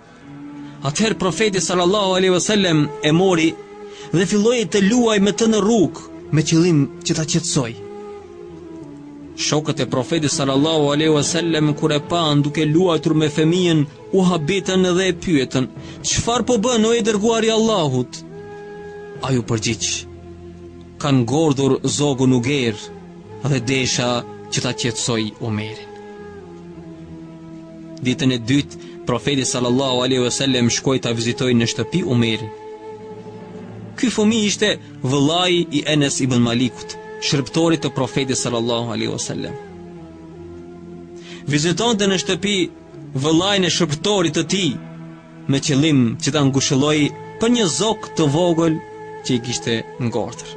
Atëherë profeti sallallahu alaihi wasallam e mori dhe filloi të luajë me të në rrugë me qëllim që ta qetësojë. Shokët e profetit sallallahu alaihi wasallam kur e panë duke luajtur me fëmijën, u habitën dhe e pyetën: "Çfarë po bën o i dërguari i Allahut?" Ai u përgjigj: "Ka ngordhur zogu Nugejr." Dhe desha që ta qetësoj Umejrin. Ditën e dytë, profeti sallallahu alaihi wasallam shkoi ta vizitojë në shtëpi Umejrin. Ky fëmijë ishte vëllai i Enes ibn Malikut, shërbëtorit të profetit sallallahu alaihi wasallam. Vizitonte në shtëpi vëllain e shërbëtorit të tij, me qëllim që ta ngushëllojë për një zog të vogël që i kishte ngordhur.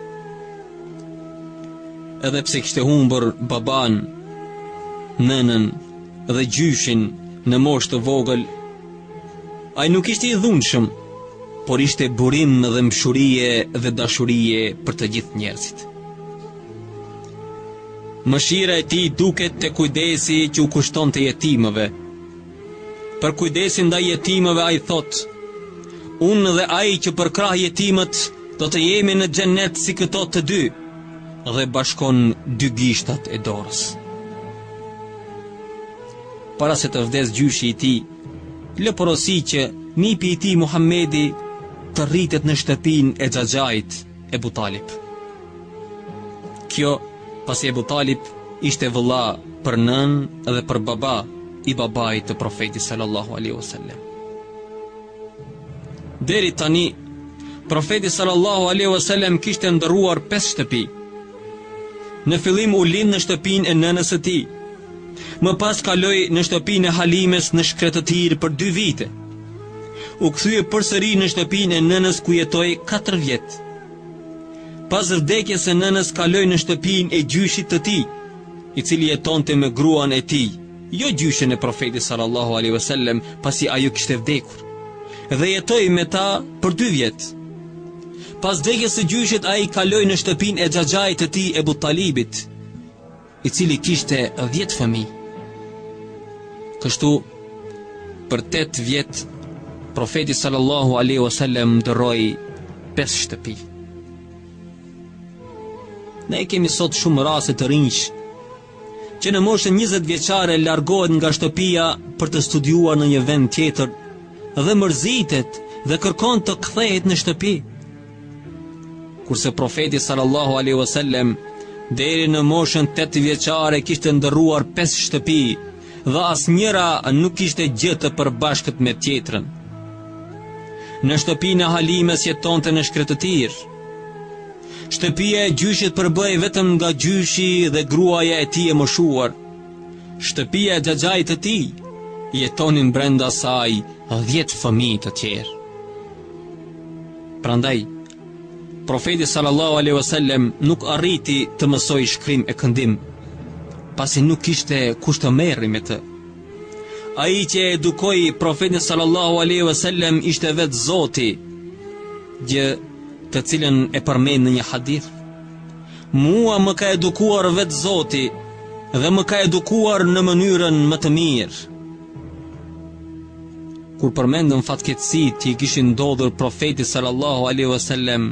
Edhe pse kishte humbur babanë, nënën dhe gjyshin në moshë të vogël, ai nuk ishte i dhunshëm, por ishte burim dhembshurie dhe dashurie për të gjithë njerëzit. Mëshira e tij duket te kujdesi që u kushtonte jetimëve, Për kujdesin ndaj jetimëve ai thotë: Unë dhe ai që përkrah jetimët do të jemi në xhenet si këto të dy dhe bashkon dy gishtat e dorës. Para se të vdesë gjyshi i tij, lë porosi që nipi i tij Muhamedi të rritet në shtëpinë e xhaxhait. Ebu Talib. Kjo pasi Ebu Talib ishte vëlla për nënë dhe për baba i babait të Profetit sallallahu alaihi wasallam. Deri tani Profeti sallallahu alaihi wasallam kishte ndërruar pesë shtëpi. Në fillim u lind në shtëpinë e nënës së tij. Më pas kaloi në shtëpinë e Halimes në shkretëtirë për dy vite. U kthye përsëri në shtëpinë e nënës ku jetoi 4 vjet. Pas vdekjes së nënës kaloi në shtëpinë e gjyshit të tij, i cili jetonte me gruan e tij, jo gjyshen e Profetit sallallahu alaihi wasallam, pasi ajo kishte vdekur. dhe jetoi me ta për dy vjet. Pas vdekjes së gjyshit ai kaloi në shtëpinë e xhaxhait të tij Ebu Talibit, i cili kishte 10 fëmijë. Kështu për 8 vjet profeti sallallahu alaihi wasallam ndërroi 5 shtëpi. Ne kemi sot shumë raste të rinj Që në moshën 20 vjeçare largohet nga shtëpia për të studiuar në një vend tjetër dhe mërzitet dhe kërkon të kthehet në shtëpi. Kurse profeti sallallahu alaihi wasallam deri në moshën 8 vjeçare kishte ndërruar 5 shtëpi dhe asnjëra nuk kishte gjë të përbashkët me tjetrën. Në shtëpinë e Halimes jetonte në shkretëtirë. Shtëpia e gjyshit përbëhej vetëm nga gjyshi dhe gruaja e tij e moshuar. Shtëpia e xhaxhait të tij jetonin brenda saj 10 fëmijë të tjerë. Prandaj Profeti sallallahu alejhi wasallam nuk arriti të mësojë shkrim e këndim, pasi nuk kishte kush të merrej me të. Ai që e edukoi Profetin sallallahu alaihi wasallam ishte vetë Zoti, gjë të cilën e përmend në një hadith. Mua më ka edukuar vetë Zoti dhe më ka edukuar në mënyrën më të mirë kur përmendëm fatkeqësitë që i kishin ndodhur profetit sallallahu alaihi wasallam,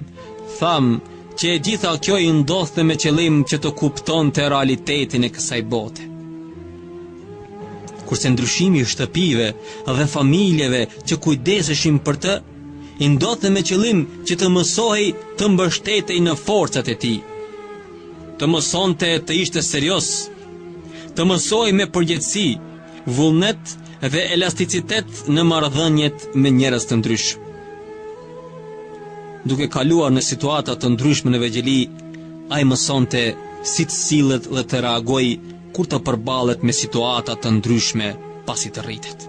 thamë që e gjitha kjo i ndodhte me qëllim që të kuptonte realitetin e kësaj bote. Kurse ndryshimi i shtëpive dhe familjeve që kujdeseshin për të, i ndodhte me qëllim që të mësohej të mbështetej në forcat e tij. Të mësonte të ishte serioz, të mësohej me përgjegjësi, vullnet dhe elasticitet në marrëdhëniet me njerëz të ndryshëm. Duke kaluar në situata të ndryshme në vegjëli, ai mësonte si të sillet dhe të reagojë kur të përballet me situata të ndryshme pasi të rritet.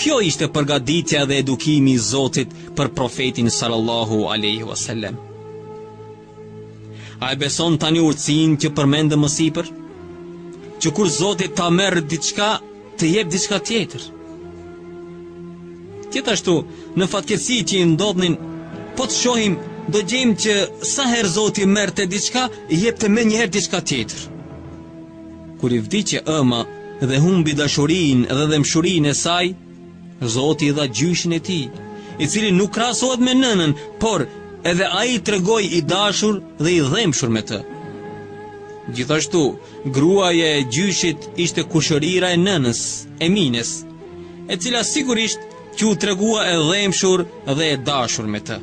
Kjo ishte përgatitja dhe edukimi i Zotit për profetin sallallahu alaihi wasallam. A e beson tani urtësinë që përmendëm më sipër? Që kur Zoti ta merr diçka, Të jep diçka tjetër. Gjithashtu, në fatkeqësi që i ndodhnin, po të shohim, do gjejmë që sa herë Zoti merrte diçka, i jepte menjëherë diçka tjetër. Kur i vdiq e ëma dhe humbi dashurinë dhe dhemshurinë e saj, Zoti i dha gjyshin e tij, i cili nuk krahasohet me nënën, por edhe ai u tregua i dashur dhe i dhembshur me të. Gjithashtu, gruaja e gjyshit ishte kushërira e nënës, Emines, e cila sigurisht që u tregua e dhemshur dhe e dashur me të.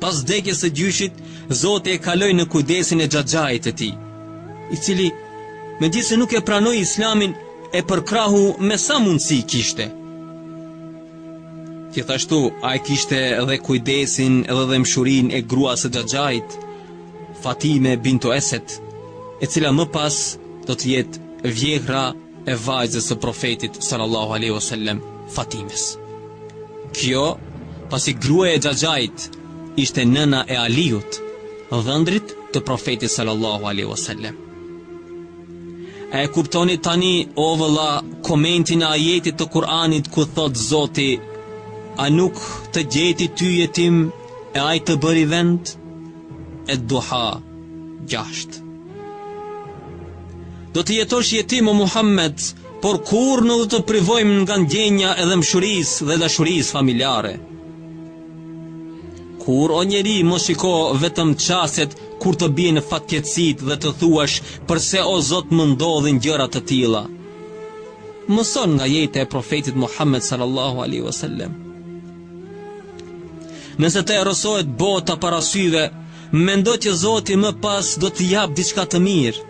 Pas vdekjes së gjyshit, Zoti e kaloi në kujdesin e xhaxhait të tij, i cili, megjithëse nuk e pranoi islamin, e përkrahu me sa mundësi kishte. Gjithashtu, ai kishte edhe kujdesin dhe dhembshurinë e gruas së xhaxhait, Fatime Binto Eset, e cila më pas do të jetë vjehrra e vajzës së profetit sallallahu alaihi wasallam Fatimes. Kjo, pasi gruaja e xhaxhait ishte nëna e Aliut, dhëndrrit të profetit sallallahu alaihi wasallam. A e kuptoni tani o vëlla komentin e ajetit të Kur'anit ku thotë Zoti A nuk të gjeti ty jetim e ai të bëri vend? Ed-Duha gjashtë. Do të jetosh jetim o Muhammed, por kurrë nuk do të privojmë nga ndjenja e dhembshurisë dhe dashurisë familjare. Kurrë o njeri mos shiko vetëm çastet kur të bien fatkeqësitë dhe të thuash përse o Zot më ndodhin gjëra të tilla. Mëso nga jeta e profetit Muhammed sallallahu alaihi wasallam. Nëse të errësohet bota para syve, mendo që Zoti më pas do të japë diçka të mirë.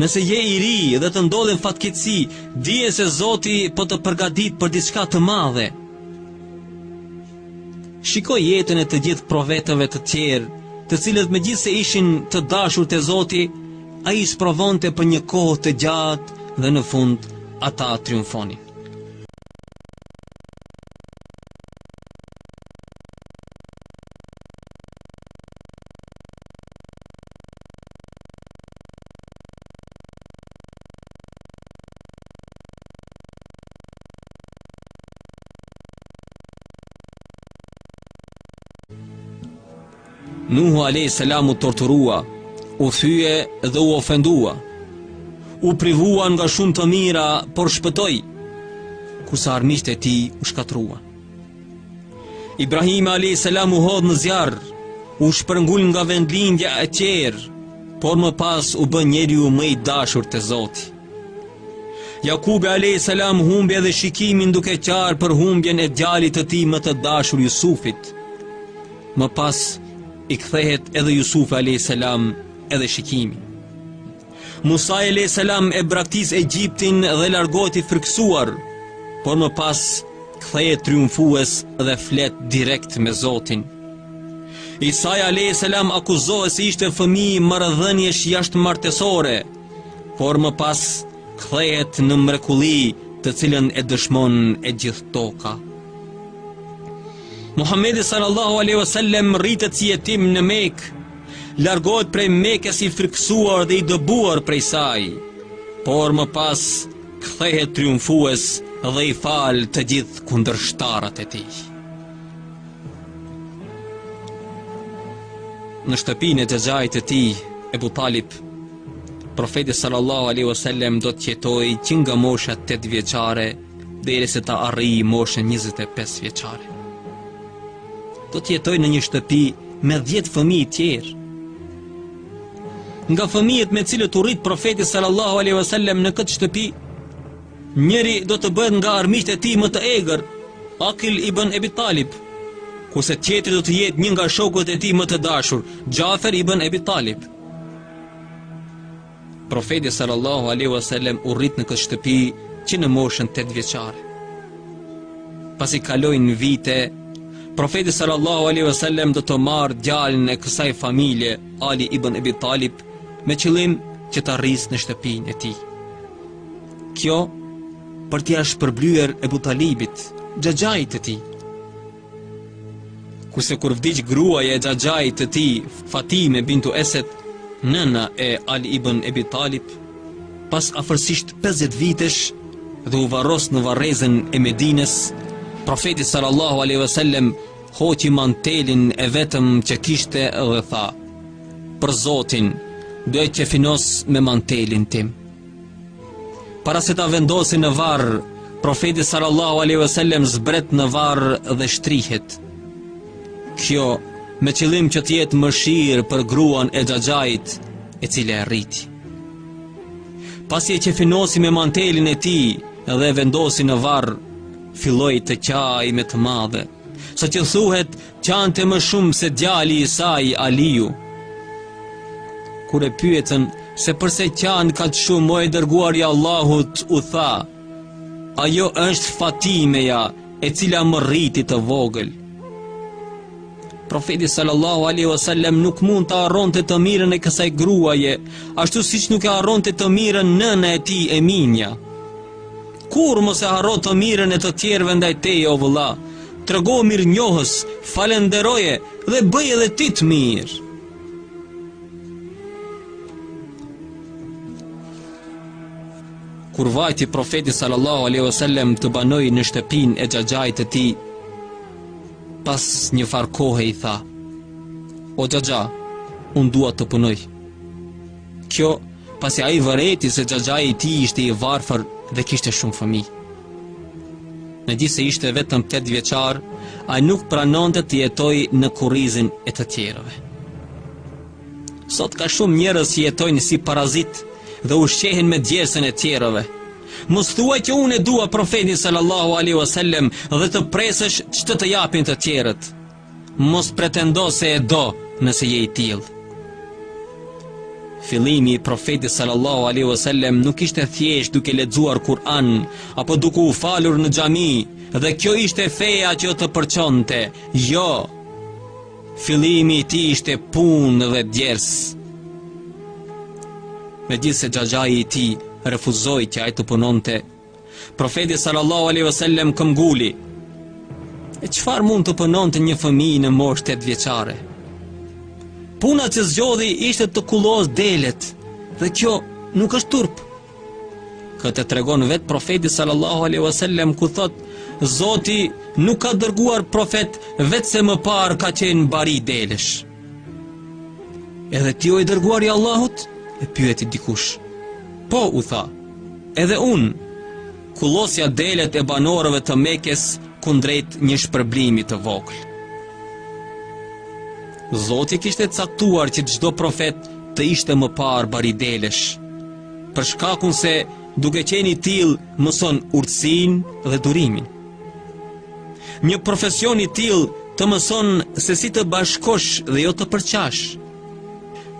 Nëse je i ri dhe të ndodhin fatkeqësi, dije se Zoti po të përgatit për diçka të madhe. Shiko jetën e të gjithë profetëve të tjerë, të cilët megjithëse ishin të dashur te Zoti, ai i sprovonte për një kohë të gjatë dhe në fund ata triumfonin. Nuhu alayhis salam u torturua, u thye dhe u ofendua. U privua nga shumë të mira, por shpëtoi. Kurse armiqtë e tij u shkatërruan. Ibrahimi alayhis salam u hodh në zjarr, u shpërngul nga vendlindja etjerë, por më pas u bë njeriu më i dashur te Zoti. Jakubi alayhis salam humbi edhe shikimin duke qarë për humbjen e djalit të tij më të dashur Jusufit. Më pas i kthehet edhe Jusufi alayhis salam edhe shikimi. Musai alayhis salam e braktis Egjiptin dhe largohet i frikësuar, por më pas kthehet triumfues dhe flet direkt me Zotin. Isai alayhis salam akuzohet se ishte fëmijë marrëdhëniesh jashtëmartesore. Por më pas kthehet në mrekulli të cilën e dëshmon e gjithë toka. Muhammedi sallallahu alaihi wasallam rritet si jetim në Mekë, largohet prej Mekës i frikësuar dhe i dëbuar prej saj, por më pas kthehet triumfues dhe i fal të gjithë kundërshtarët e tij. Në shtëpinë e xhaxhait të tij, Ebu Talib, profeti sallallahu alaihi wasallam do të jetojë që nga mosha 8 vjeçare derisa ta arrijë moshën 25 vjeçare. Do të jetojë në një shtëpi me 10 fëmijë të tjerë. Nga fëmijët me cilët u rrit profeti sallallahu alaihi wasallam në këtë shtëpi, Njëri do të bëhet nga armiqtë e tij më të egër, Akil ibn Ebi Talib, kurse tjetri do të jetë një nga shokët e tij më të dashur, Xhafer ibn Ebi Talib. Profeti sallallahu alaihi wasallam u rrit në këtë shtëpi që në moshën 8 vjeçare. Pasi kalojnë vite, profeti sallallahu alaihi wasallam do të marrë djalin e kësaj familje, Ali ibn Ebi Talib, me qëllim që ta rrisë në shtëpinë e tij. Kjo për t'ia shpërblyer Ebu Talibit, xhaxhait të tij. Kurse kur vdiq gruaja e xhaxhait të tij, Fatime bintu Eset, nëna e Ali ibn Ebi Talib, pas afërsisht 50 vitesh dhe u varros në varrezën e Medinës, profeti sallallahu alaihi wasallam hoqi mantelin e vetëm që kishte dhe tha: "Për Zotin, do ta qefinos me mantelin tim." Para se ta vendosin në varr, profeti sallallahu alaihi wasallam zbret në varr dhe shtrihet. Kjo me qëllim që të jetë mëshirë për gruan e xhaxhait, e cila e rriti. Pasi e qefinosi me mantelin e tij dhe e vendosi në varr, filloi të qajë me të madhe, saqë thuhet Qante më shumë se djali i saj Aliu. Kur e pyetën se përse qan kaq shumë o i dërguar i Allahut, u tha: Ajo është Fatimeja, e cila më rriti të vogël. Profeti sallallahu alaihi wasallam nuk mund ta harronte të mirën e kësaj gruaje, ashtu siç nuk e harronte të mirën nëna e tij Eminja. Kurrë mos e harro të mirën e të tjerëve ndaj teje o vëlla. Tregohu mirënjohës, falënderoje dhe bëj edhe ti të mirë. Kur vajti profeti sallallahu alaihi wasallam të banojë në shtëpinë e xhaxhait të tij, pas njëfarë kohe i tha: "O xhaxha, unë dua të punoj." Kjo, pasi ai vërejti se xhaxhai i tij ishte i varfër dhe kishte shumë fëmijë. Megjithëse ishte vetëm 8 vjeçar, ai nuk pranonte të jetojë në kurrizin e të tjerëve. Sot ka shumë njerëz që jetojnë si parazitë dhe ushqehen me djersën e të tjerëve. Mos thuaj që unë e dua profetin sallallahu alaihi wasallam dhe të presësh ç'të të japin të tjerët. Mos pretendo se e do nëse je i tillë. Fillimi i profetit sallallahu alaihi wasallam nuk ishte thjesht duke lexuar Kur'an apo duke u falur në xhami, dhe kjo ishte feja që do të përçonte. Jo. Fillimi i tij ishte punë dhe djers. Me gjithë se gjajaj i ti refuzoj që ajtë të punonte, Profeti sallallahu alaihi wasallam këmbënguli. E çfarë mund të punonte një fëmijë në moshë 8 vjeçare? Puna që zgjodhi ishte të kullosë delet dhe kjo nuk është turp. Këtë e tregon vetë profeti sallallahu alaihi wasallam ku thotë Zoti nuk ka dërguar profet vetëm se më parë ka qenë bari delesh. Edhe ti o i dërguari i Allahut? E pyeti dikush. Po, u tha. Edhe unë. Kullosja delet e banorëve të Mekës kundrejt një shpërblimi të vogël. Zoti kishte caktuar që çdo profet të ishte më parë bari delesh. Për shkakun se duke qenë i tillë mëson urtësinë dhe durimin. Një profesion i tillë të mëson se si të bashkosh dhe jo të përçash.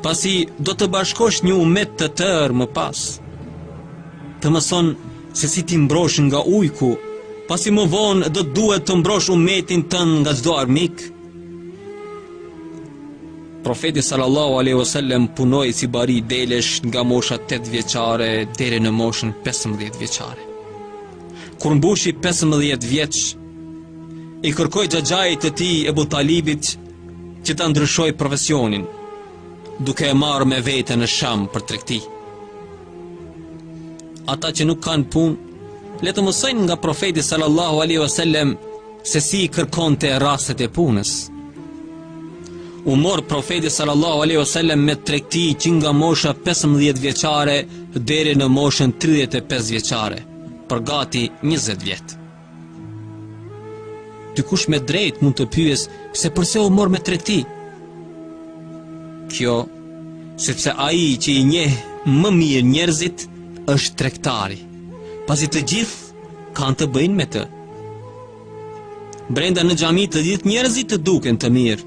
Pasi do të bashkosh një umet të tërë më pas. Të mëson se si t'i mbrosh nga ujku, pasi më vonë do të duhet të mbrosh umetin tënd nga çdo armik. Profeti sallallahu alejhi wasallam punoi si bari delesh nga mosha 8 vjeçare deri në moshën 15 vjeçare. kur mbushi 15 vjeç, i kërkoi xhaxhait të tij Ebu Talibit që ta ndryshojë profesionin, duke e marrë me vete në Sham për tregti. Ata që nuk kanë punë, le të mësojnë nga profeti sallallahu alaihi wasallam se si i kërkonte rastet e punës. U mor profeti sallallahu alaihi wasallam me tregti që nga mosha 15 vjeçare deri në moshën 35 vjeçare, për gati 20 vjet. Dikush me të drejtë mund të pyesë se përse u mor me tregti? Kjo sepse ai që i njeh më mirë njerëzit është tregtari. Pasi të gjithë Kanë të bëjnë me të. Brenda në xhami të gjithë njerëzit të duken të mirë.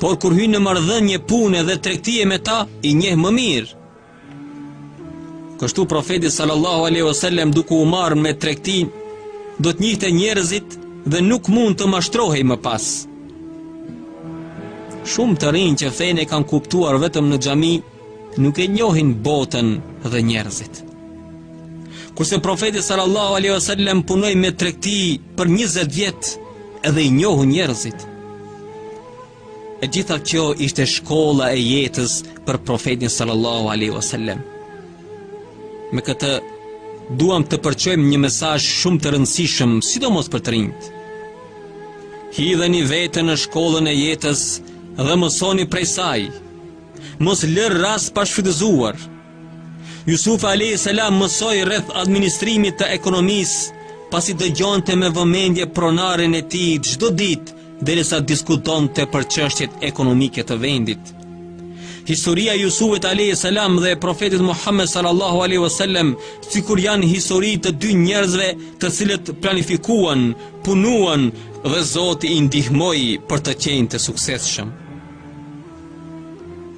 Por kur hyjnë në marrëdhënie pune dhe tregtie me ta, i njeh më mirë. Kështu profeti sallallahu alejhi wasallam duke u marrë me tregtinë, do të njihte njerëzit dhe nuk mund të mashtrohej më pas. Shumë të rinj që fenë e kanë kuptuar vetëm në xhami, Nuk e njohin botën dhe njerëzit. Kurse profeti sallallahu alaihi wasallam punoi me tregti për 20 vjet, edhe i njohu njerëzit. E gjitha kjo ishte shkolla e jetës për profetin sallallahu alaihi wasallam. Me këtë duam të përçojmë një mesazh shumë të rëndësishëm, sidomos për të rinjtë. Hidheni veten në shkollën e jetës dhe mësoni prej saj. Mos lër rast pa shfrytëzuar. Jusufi alayhis salam mësoi rreth administrimit të ekonomisë pasi dëgjonte me vëmendje pronarin e tij çdo ditë derisa diskutonte për çështjet ekonomike të vendit. Historia e Jusufit alayhis salam dhe e profetit Muhammed sallallahu alaihi wasallam sikur janë histori të dy njerëzve të cilët planifikuan, punuan dhe Zoti i ndihmoi për të qenë të suksesshëm.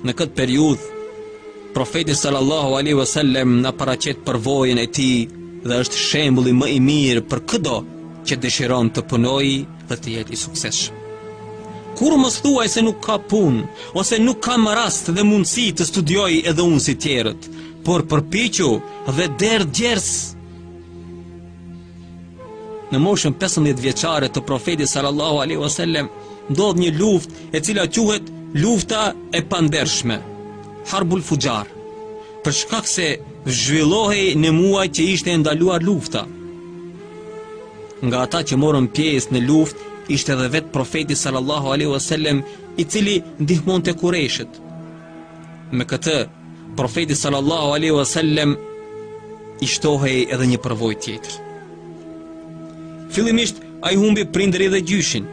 Në këtë periudhë, Profeti sallallahu alaihi wasallam na paraqet përvojën e tij dhe është shembulli më i mirë për këdo që dëshiron të punojë dhe të jetë i suksesshëm. Kurrë mos thuaj se nuk ka punë ose nuk kam rast dhe mundësi të studioj edhe unë si tjerët, por përpiqu dhe derdh djersë. Në moshën 15 vjeçare të Profetit sallallahu alaihi wasallam ndodh një luftë e cila quhet lufta e pandershme, Harbul Fuxhar. Për shkak se zhvillohej në muaj që ishte e ndaluar lufta. Nga ata që morën pjesë në luftë ishte edhe vetë Profeti sallallahu alaihi wasallam, i cili ndihmonte kurejshët. Me këtë, profeti sallallahu alaihi wasallam i shtohej edhe një përvojë tjetër. Fillimisht ai humbi prindërit dhe gjyshin.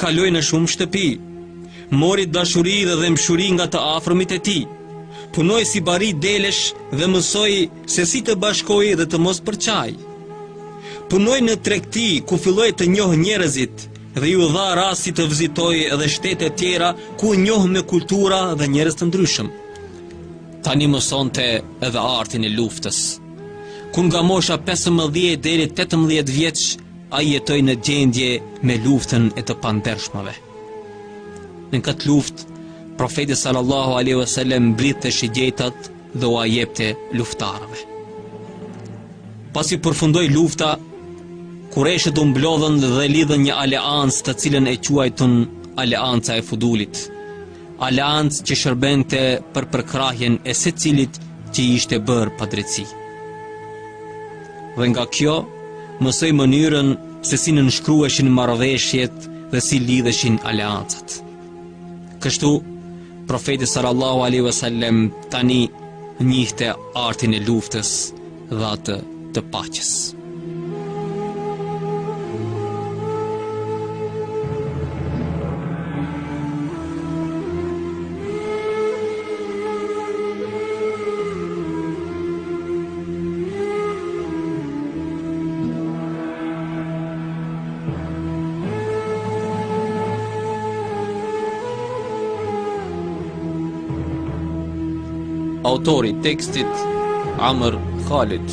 Kaloi në shumë shtëpi, mori dashuri dhe dhembshuri nga të afërmit e tij. Punoi si bari delesh dhe mësoi se si të bashkojë dhe të mos përçajë. Punoi në tregti ku filloi të njohë njerëzit dhe iu dha rasti të vizitojë edhe shtete tjera ku u njoh me kultura dhe njerëz të ndryshëm. Tani mësonte edhe artin e luftës. Ku nga mosha 15 deri 18 vjeç, ai jetoi në gjendje me luftën e të pandershmëve. Në këtë luftë, profeti sallallahu a.s. mblidhte shigjetat, dhe ua jepte luftëtarëve. Pasi përfundoi lufta, kureshët u mblodhën dhe lidhën një aleancë të cilën e quajtën Aleanca e Fudulit. Aleancë që shërbente për përkrahjen e secilit që i ishte bërë padrejtësi. Dhe nga kjo mësoi mënyrën se si nënshkruheshin marrëveshjet dhe si lidheshin aleancat. Kështu, profeti sallallahu alaihi wasallam tani njihte artin e luftës dhe atë të paqës. Autori tekstit Amr Khalid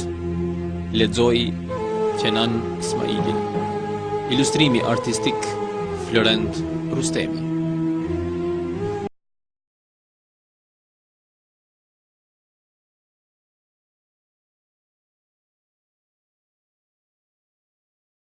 Ledzoj Kenan Smailin Ilustrimi artistik Florent Rustemi